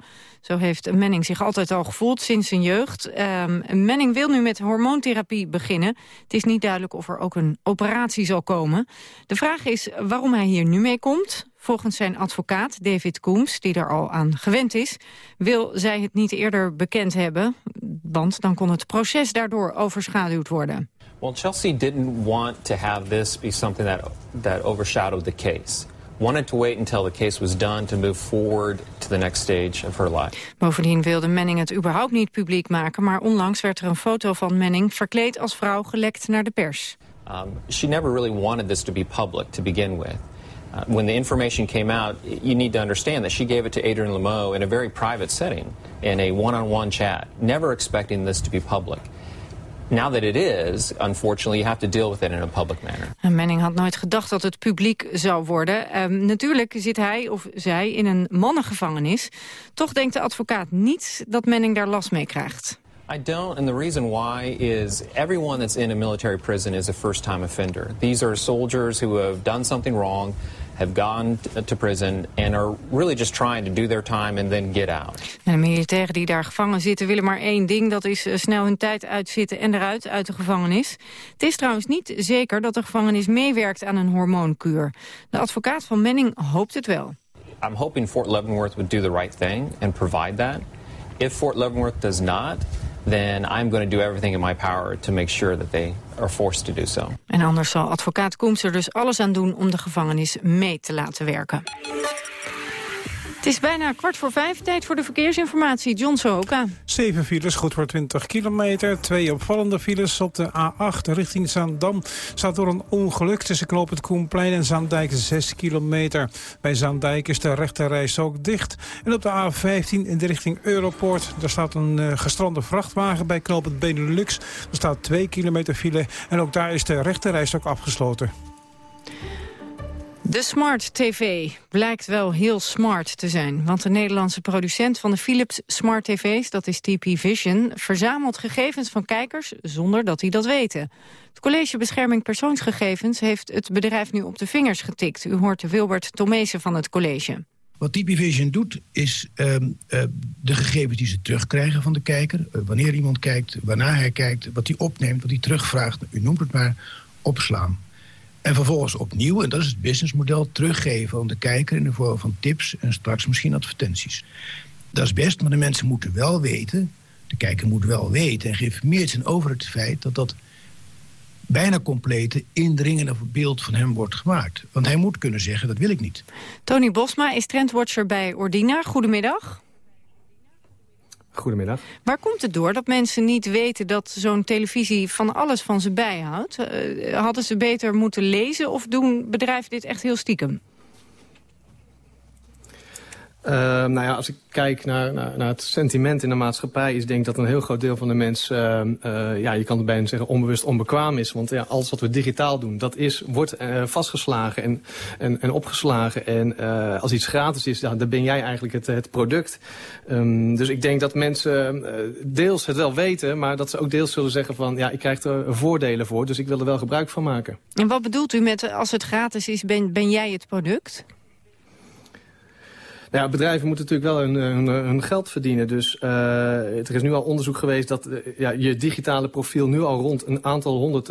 Zo heeft Manning zich altijd al gevoeld sinds zijn jeugd. Um, Manning wil nu met hormoontherapie beginnen. Het is niet duidelijk of er ook een operatie zal komen. De vraag is waarom hij hier nu mee komt. Volgens zijn advocaat David Koems, die er al aan gewend is... wil zij het niet eerder bekend hebben, want dan kon het proces daardoor overschaduwd worden. Well, Chelsea didn't want to have this be something that, that overshadowed the case wanted to wait until the case was done to move forward to the next stage of her life. Bovendien wilde Manning het überhaupt niet publiek maken, maar onlangs werd er een foto van Manning verkleed als vrouw gelekt naar de pers. Um, she never really wanted this to be public to begin with. Uh, when the information came out, you need to understand that she gave it to Adrian Lemo in a very private setting, in a one-on-one -on -one chat, never expecting this to be public. Now that it is, unfortunately, you have to deal with it in a public manner. En Manning had nooit gedacht dat het publiek zou worden. Ehm, natuurlijk zit hij of zij in een mannengevangenis. Toch denkt de advocaat niet dat Manning daar last mee krijgt. I don't, and the reason why is everyone that's in a military prison is a first-time offender. These are soldiers who have done something wrong, have gone to prison and are really just trying to do their time and then get out. En de militairen die daar gevangen zitten willen maar één ding. Dat is eh, snel hun tijd uitzitten en eruit uit de gevangenis. Het is trouwens niet zeker dat de gevangenis meewerkt aan een hormoonkuur. De advocaat van Menning hoopt het wel. I'm hoping Fort Leavenworth would do the right thing and provide that. If Fort Leavenworth does not, then I'm going to do everything in my power to make sure that they are forced to do so. En anders zal advocaat Koems er dus alles aan doen om de gevangenis mee te laten werken. Het is bijna kwart voor vijf, tijd voor de verkeersinformatie. John Sohoka. Zeven files, goed voor 20 kilometer. Twee opvallende files op de A8 richting Zaandam. Staat door een ongeluk tussen Knoop het Koenplein en Zaandijk 6 kilometer. Bij Zaandijk is de rechterreis ook dicht. En op de A15 in de richting Europoort. Daar staat een uh, gestrande vrachtwagen bij Knoop het Benelux. Er staat 2 kilometer file. En ook daar is de rechterreis ook afgesloten. De Smart TV blijkt wel heel smart te zijn. Want de Nederlandse producent van de Philips Smart TV's, dat is TP Vision... verzamelt gegevens van kijkers zonder dat die dat weten. Het College Bescherming Persoonsgegevens heeft het bedrijf nu op de vingers getikt. U hoort Wilbert Tomezen van het college. Wat TP Vision doet, is uh, uh, de gegevens die ze terugkrijgen van de kijker... Uh, wanneer iemand kijkt, waarna hij kijkt, wat hij opneemt, wat hij terugvraagt... u noemt het maar, opslaan. En vervolgens opnieuw, en dat is het businessmodel, teruggeven aan de kijker in de vorm van tips en straks misschien advertenties. Dat is best, maar de mensen moeten wel weten, de kijker moet wel weten en geïnformeerd zijn over het feit dat dat bijna complete, indringende beeld van hem wordt gemaakt. Want hij moet kunnen zeggen, dat wil ik niet. Tony Bosma is trendwatcher bij Ordina. Goedemiddag. Goedemiddag. Waar komt het door dat mensen niet weten dat zo'n televisie van alles van ze bijhoudt? Uh, hadden ze beter moeten lezen of doen bedrijven dit echt heel stiekem? Uh, nou ja, als ik kijk naar, naar, naar, het sentiment in de maatschappij... is denk ik dat een heel groot deel van de mensen... Uh, ja, je kan het bijna zeggen, onbewust onbekwaam is. Want ja, alles wat we digitaal doen, dat is, wordt vastgeslagen en, en, en opgeslagen. En als iets gratis is, dan, dan ben jij eigenlijk het, het product. Um, dus ik denk dat mensen deels het wel weten... maar dat ze ook deels zullen zeggen van... ja, ik krijg er voordelen voor, dus ik wil er wel gebruik van maken. En wat bedoelt u met als het gratis is, ben, ben jij het product? Nou ja, bedrijven moeten natuurlijk wel hun, hun, hun geld verdienen. Dus uh, er is nu al onderzoek geweest dat ja, je digitale profiel nu al rond een aantal honderd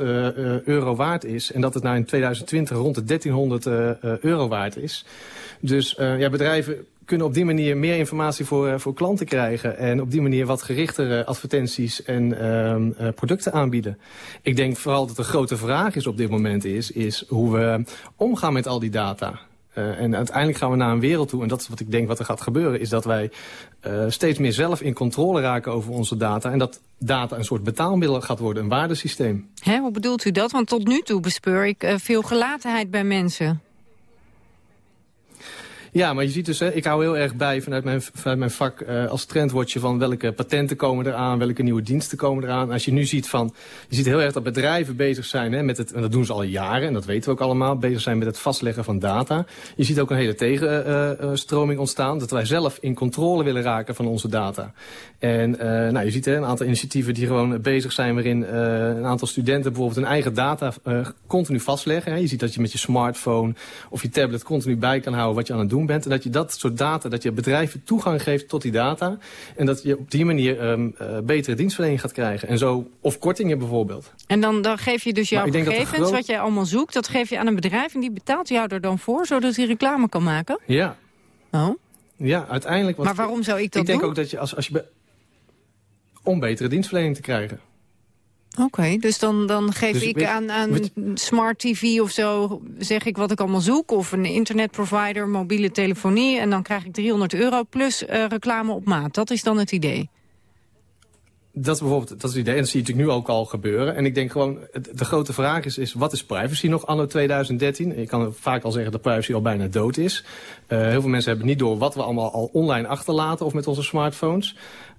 euro waard is. En dat het nou in 2020 rond de 1300 euro waard is. Dus ja, bedrijven kunnen op die manier meer informatie voor, voor klanten krijgen. En op die manier wat gerichtere advertenties en uh, producten aanbieden. Ik denk vooral dat de grote vraag is op dit moment is, is hoe we omgaan met al die data. Uh, en uiteindelijk gaan we naar een wereld toe, en dat is wat ik denk wat er gaat gebeuren... is dat wij uh, steeds meer zelf in controle raken over onze data... en dat data een soort betaalmiddel gaat worden, een waardesysteem. Hè, hoe bedoelt u dat? Want tot nu toe bespeur ik uh, veel gelatenheid bij mensen. Ja, maar je ziet dus, hè, ik hou heel erg bij vanuit mijn, vanuit mijn vak uh, als trendwatcher van welke patenten komen eraan, welke nieuwe diensten komen eraan. Als je nu ziet van, je ziet heel erg dat bedrijven bezig zijn hè, met het, en dat doen ze al jaren, en dat weten we ook allemaal, bezig zijn met het vastleggen van data. Je ziet ook een hele tegenstroming uh, ontstaan, dat wij zelf in controle willen raken van onze data. En uh, nou, je ziet hè, een aantal initiatieven die gewoon bezig zijn waarin uh, een aantal studenten bijvoorbeeld hun eigen data uh, continu vastleggen. Hè. Je ziet dat je met je smartphone of je tablet continu bij kan houden wat je aan het doen bent. En dat je dat soort data, dat je bedrijven toegang geeft tot die data. En dat je op die manier um, uh, betere dienstverlening gaat krijgen. En zo, of kortingen bijvoorbeeld. En dan, dan geef je dus jouw gegevens, groot... wat jij allemaal zoekt, dat geef je aan een bedrijf en die betaalt jou er dan voor, zodat hij reclame kan maken? Ja. Oh? Ja, uiteindelijk. Maar waarom zou ik dat ik denk doen? ook dat je als, als je... om betere dienstverlening te krijgen. Oké, okay, dus dan, dan geef dus ik aan, aan smart tv of zo, zeg ik wat ik allemaal zoek. Of een internetprovider, mobiele telefonie. En dan krijg ik 300 euro plus uh, reclame op maat. Dat is dan het idee. dat is bijvoorbeeld dat is het idee. En dat zie je natuurlijk nu ook al gebeuren. En ik denk gewoon, de grote vraag is, is wat is privacy nog anno 2013? Je kan vaak al zeggen dat privacy al bijna dood is. Uh, heel veel mensen hebben niet door wat we allemaal al online achterlaten of met onze smartphones.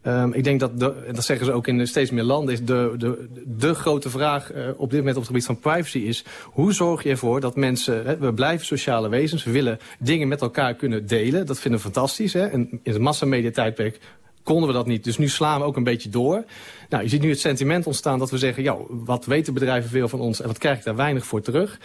Um, ik denk dat, en dat zeggen ze ook in steeds meer landen, is de, de, de grote vraag uh, op dit moment op het gebied van privacy is... hoe zorg je ervoor dat mensen, hè, we blijven sociale wezens, we willen dingen met elkaar kunnen delen. Dat vinden we fantastisch. Hè? En in het massamediatijdperk konden we dat niet. Dus nu slaan we ook een beetje door. Nou, je ziet nu het sentiment ontstaan dat we zeggen... wat weten bedrijven veel van ons en wat krijg ik daar weinig voor terug?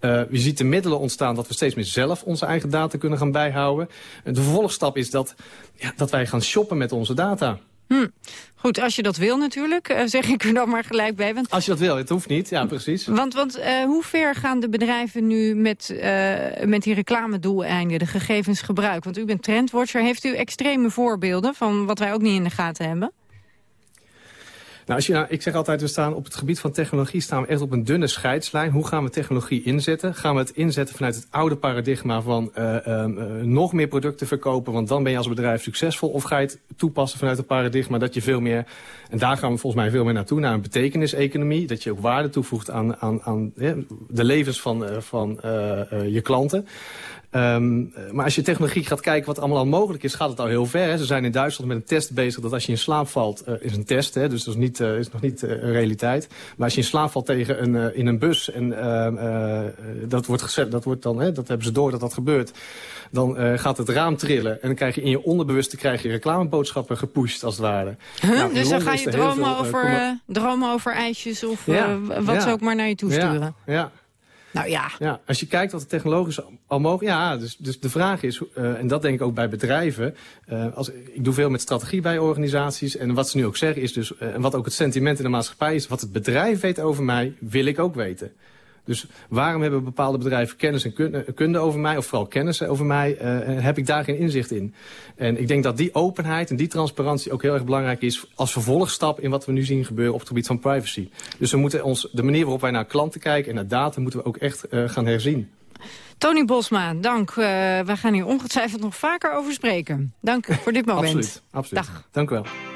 Uh, je ziet de middelen ontstaan dat we steeds meer zelf onze eigen data kunnen gaan bijhouden. De vervolgstap is dat, ja, dat wij gaan shoppen met onze data. Hm. Goed, als je dat wil natuurlijk, uh, zeg ik er dan maar gelijk bij. Want... Als je dat wil, het hoeft niet, ja precies. Want, want uh, hoe ver gaan de bedrijven nu met, uh, met die reclamedoeleinden, de gegevens gebruiken? Want u bent trendwatcher, heeft u extreme voorbeelden van wat wij ook niet in de gaten hebben? Nou, als je, nou, ik zeg altijd, we staan op het gebied van technologie staan we echt op een dunne scheidslijn. Hoe gaan we technologie inzetten? Gaan we het inzetten vanuit het oude paradigma van uh, uh, nog meer producten verkopen, want dan ben je als bedrijf succesvol? Of ga je het toepassen vanuit het paradigma dat je veel meer, en daar gaan we volgens mij veel meer naartoe, naar een betekeniseconomie, dat je ook waarde toevoegt aan, aan, aan de levens van, van je klanten. Um, maar als je technologie gaat kijken wat allemaal al mogelijk is, gaat het al heel ver. Hè. Ze zijn in Duitsland met een test bezig dat als je in slaap valt, uh, is een test, hè, dus dat is, niet, uh, is nog niet uh, een realiteit. Maar als je in slaap valt tegen een, in een bus en ehm, dat wordt gezet, dat wordt dan, hè, dat hebben ze door dat dat gebeurt, dan gaat het raam trillen en dan krijg je in je onderbewuste krijg je reclameboodschappen gepusht als het ware. Nou, dus dan ga je dromen, veel, over, dromen over ijsjes of ja, wat ja. ze ook maar naar je toe sturen. Ja, ja. Nou ja. ja. Als je kijkt wat de technologisch al mogelijk... Ja, dus, dus de vraag is, uh, en dat denk ik ook bij bedrijven... Uh, als, ik doe veel met strategie bij organisaties... en wat ze nu ook zeggen is dus... Uh, en wat ook het sentiment in de maatschappij is... wat het bedrijf weet over mij, wil ik ook weten. Dus waarom hebben bepaalde bedrijven kennis en kunde, over mij... of vooral kennis over mij, uh, heb ik daar geen inzicht in. En ik denk dat die openheid en die transparantie ook heel erg belangrijk is... als vervolgstap in wat we nu zien gebeuren op het gebied van privacy. Dus we moeten ons, de manier waarop wij naar klanten kijken en naar data... moeten we ook echt uh, gaan herzien. Tony Bosma, dank. Uh, we gaan hier ongetwijfeld nog vaker over spreken. Dank voor dit moment. absoluut, absoluut. Dag. Dank u wel.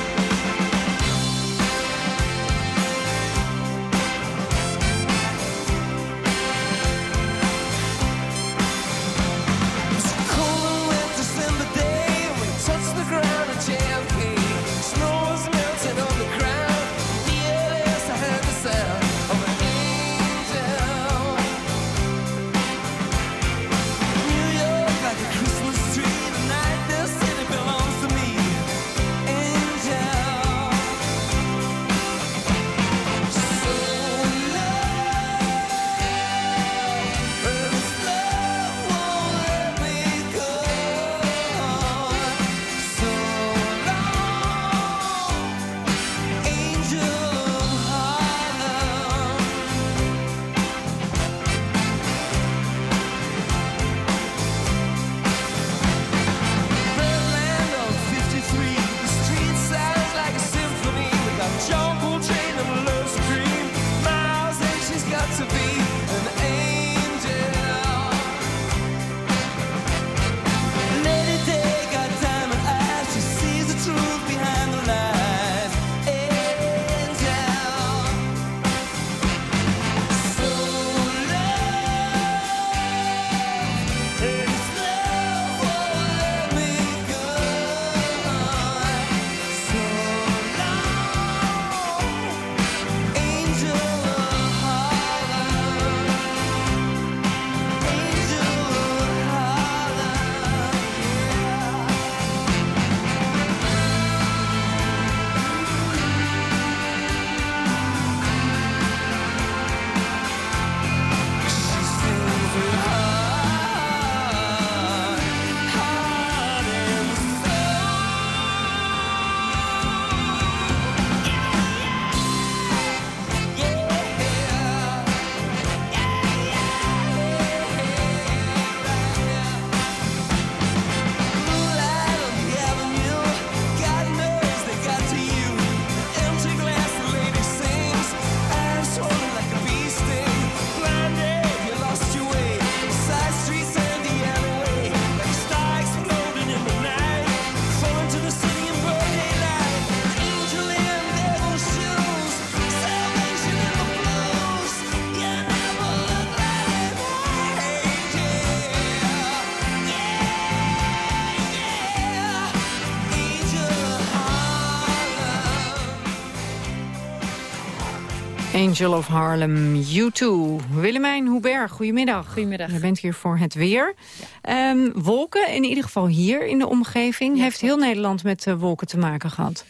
Angel of Harlem, U2. Willemijn Hubert, goedemiddag. Goedemiddag. Je bent hier voor het weer. Ehm, wolken, in ieder geval hier in de omgeving. Heeft heel Nederland met uh, wolken te maken gehad?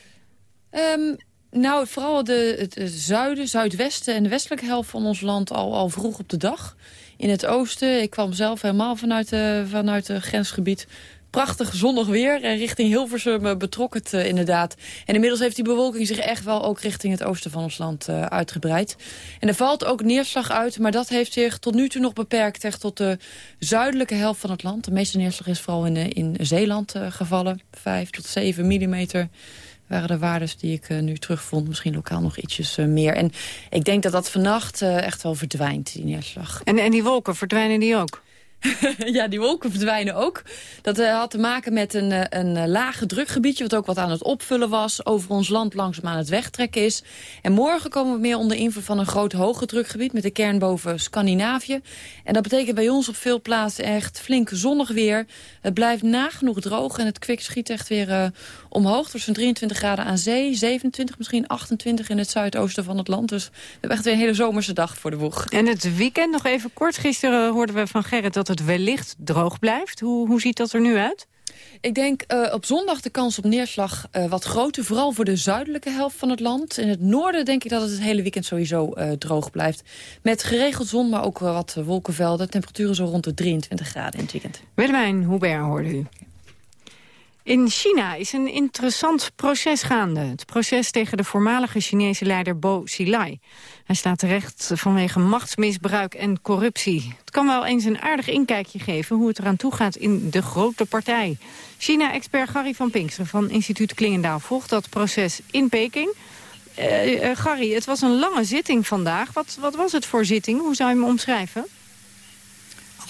Um, nou, vooral de, het, het, zuiden, zuidwesten en de westelijke helft van ons land al, al vroeg op de dag. In het oosten, ik kwam zelf helemaal vanuit, vanuit het grensgebied prachtig zonnig weer. En richting Hilversum uh, betrok het uh, inderdaad. En inmiddels heeft die bewolking zich echt wel ook richting het oosten van ons land uh, uitgebreid. En er valt ook neerslag uit, maar dat heeft zich tot nu toe nog beperkt... echt tot de zuidelijke helft van het land. De meeste neerslag is vooral in, in Zeeland gevallen. 5 tot 7 millimeter waren de waardes die ik nu terugvond. Misschien lokaal nog ietsjes meer. En ik denk dat dat vannacht echt wel verdwijnt, die neerslag. En, en die wolken, verdwijnen die ook? ja, die wolken verdwijnen ook. Dat uh, had te maken met een, uh, een uh, lage drukgebiedje... wat ook wat aan het opvullen was, over ons land langzaam aan het wegtrekken is. En morgen komen we meer onder invloed van een groot hoge drukgebied... met de kern boven Scandinavië. En dat betekent bij ons op veel plaatsen echt flink zonnig weer. Het blijft nagenoeg droog en het kwik schiet echt weer omhoog. Tussen 23 graden aan zee, 27, misschien 28 in het zuidoosten van het land. Dus we hebben echt weer een hele zomerse dag voor de boeg. En het weekend nog even kort. Gisteren hoorden we van Gerrit dat het wellicht droog blijft. Hoe, hoe ziet dat er nu uit? Ik denk uh, op zondag de kans op neerslag uh, wat groter. Vooral voor de zuidelijke helft van het land. In het noorden denk ik dat het het hele weekend sowieso uh, droog blijft. Met geregeld zon, maar ook wat wolkenvelden. Temperaturen zo rond de 23 graden in het weekend. Willemijn Hubert hoorde u. In China is een interessant proces gaande. Het proces tegen de voormalige Chinese leider Bo Xilai. Hij staat terecht vanwege machtsmisbruik en corruptie. Het kan wel eens een aardig inkijkje geven hoe het eraan toe gaat in de grote partij. China-expert Gary van Pinkster van instituut Klingendaal volgt dat proces in Peking. Uh, Gary, het was een lange zitting vandaag. Wat, wat was het voor zitting? Hoe zou je hem omschrijven?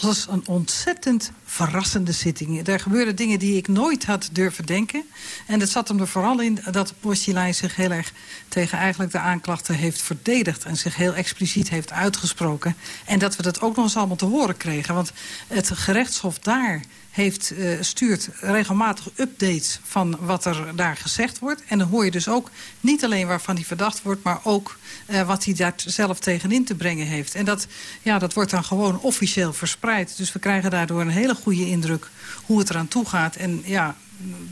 Het was een ontzettend verrassende zitting. Er gebeurden dingen die ik nooit had durven denken. En het zat hem er vooral in dat Postjelijn zich heel erg tegen eigenlijk de aanklachten heeft verdedigd. En zich heel expliciet heeft uitgesproken. En dat we dat ook nog eens allemaal te horen kregen. Want het gerechtshof daar heeft, uh, stuurt regelmatig updates van wat er daar gezegd wordt. En dan hoor je dus ook niet alleen waarvan hij verdacht wordt... maar ook uh, wat hij daar zelf tegenin te brengen heeft. En dat, ja, dat wordt dan gewoon officieel verspreid. Dus we krijgen daardoor een hele goede indruk hoe het eraan toe gaat. En ja,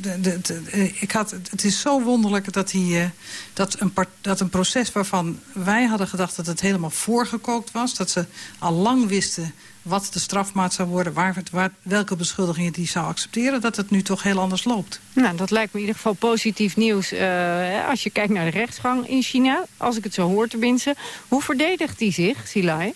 de, de, de, ik had, het is zo wonderlijk dat, hij, uh, dat, een dat een proces waarvan wij hadden gedacht dat het helemaal voorgekookt was... dat ze al lang wisten wat de strafmaat zou worden... Waar, waar, welke beschuldigingen die zou accepteren... dat het nu toch heel anders loopt. Nou, dat lijkt me in ieder geval positief nieuws... Uh, als je kijkt naar de rechtsgang in China. Als ik het zo hoor tenminste. Hoe verdedigt hij zich, Silai?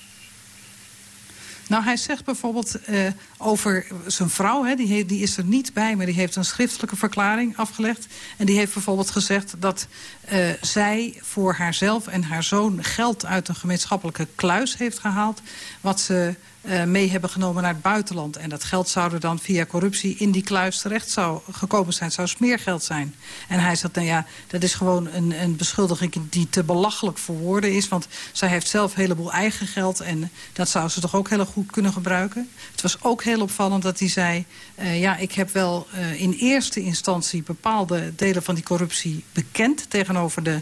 Nou, hij zegt bijvoorbeeld uh, over zijn vrouw, hè, die, heeft, die is er niet bij... maar die heeft een schriftelijke verklaring afgelegd. En die heeft bijvoorbeeld gezegd dat uh, zij voor haarzelf en haar zoon... geld uit een gemeenschappelijke kluis heeft gehaald... wat ze uh, mee hebben genomen naar het buitenland. En dat geld zou er dan via corruptie in die kluis terecht zou gekomen zijn. Zou smeergeld zijn. En hij zegt, nou ja, dat is gewoon een, een beschuldiging die te belachelijk voor woorden is. Want zij heeft zelf een heleboel eigen geld. En dat zou ze toch ook heel goed kunnen gebruiken. Het was ook heel opvallend dat hij zei... Uh, ja, ik heb wel uh, in eerste instantie bepaalde delen van die corruptie bekend... tegenover, de,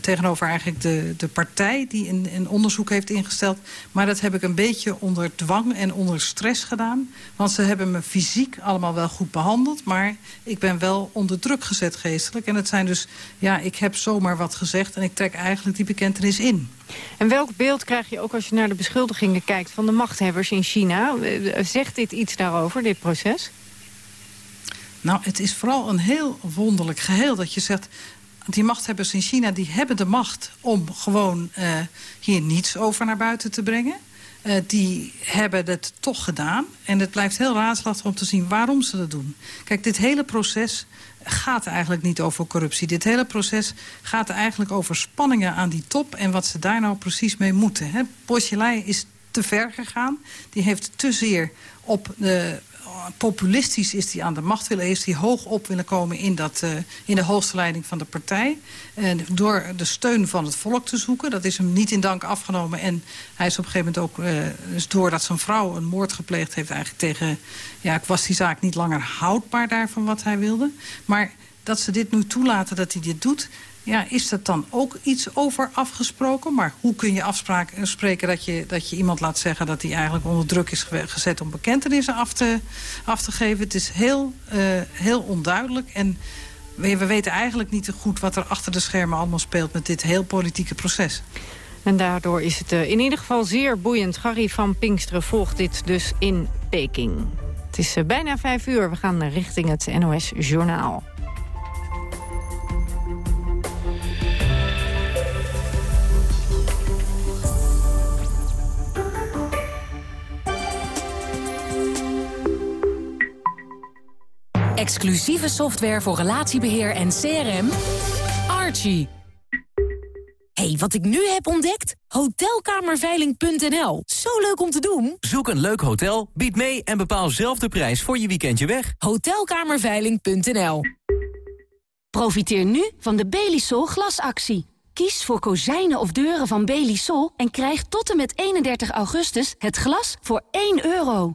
tegenover eigenlijk de, de partij die een, een onderzoek heeft ingesteld. Maar dat heb ik een beetje onder onder dwang en onder stress gedaan. Want ze hebben me fysiek allemaal wel goed behandeld. Maar ik ben wel onder druk gezet geestelijk. En het zijn dus, ja, ik heb zomaar wat gezegd. En ik trek eigenlijk die bekentenis in. En welk beeld krijg je ook als je naar de beschuldigingen kijkt... van de machthebbers in China? Zegt dit iets daarover, dit proces? Nou, het is vooral een heel wonderlijk geheel dat je zegt die machthebbers in China die hebben de macht om gewoon uh, hier niets over naar buiten te brengen. Uh, die hebben het toch gedaan. En het blijft heel raadselachtig om te zien waarom ze dat doen. Kijk, dit hele proces gaat eigenlijk niet over corruptie. Dit hele proces gaat eigenlijk over spanningen aan die top... en wat ze daar nou precies mee moeten. Hè. is te ver gegaan. Die heeft te zeer op de populistisch is hij aan de macht willen, is hij hoog op willen komen in, dat, uh, in de hoogste leiding van de partij. En door de steun van het volk te zoeken. Dat is hem niet in dank afgenomen. En hij is op een gegeven moment ook, uh, dus doordat zijn vrouw een moord gepleegd heeft eigenlijk tegen, ja, was die zaak niet langer houdbaar daarvan wat hij wilde. Maar dat ze dit nu toelaten dat hij dit doet, Ja, is dat dan ook iets over afgesproken? Maar hoe kun je afspreken dat je, dat je iemand laat zeggen... dat hij eigenlijk onder druk is gezet om bekentenissen af te, af te geven? Het is heel, uh, heel onduidelijk. En we, we weten eigenlijk niet goed wat er achter de schermen allemaal speelt... met dit heel politieke proces. En daardoor is het uh, in ieder geval zeer boeiend. Gary van Pinksteren volgt dit dus in Peking. Het is bijna vijf uur. We gaan richting het NOS Journaal. Exclusieve software voor relatiebeheer en CRM. Archie. hey, wat ik nu heb ontdekt? Hotelkamerveiling.nl. Zo leuk om te doen. Zoek een leuk hotel, bied mee en bepaal zelf de prijs voor je weekendje weg. Hotelkamerveiling.nl. Profiteer nu van de Belisol glasactie. Kies voor kozijnen of deuren van Belisol en krijg tot en met 31 augustus het glas voor 1 euro.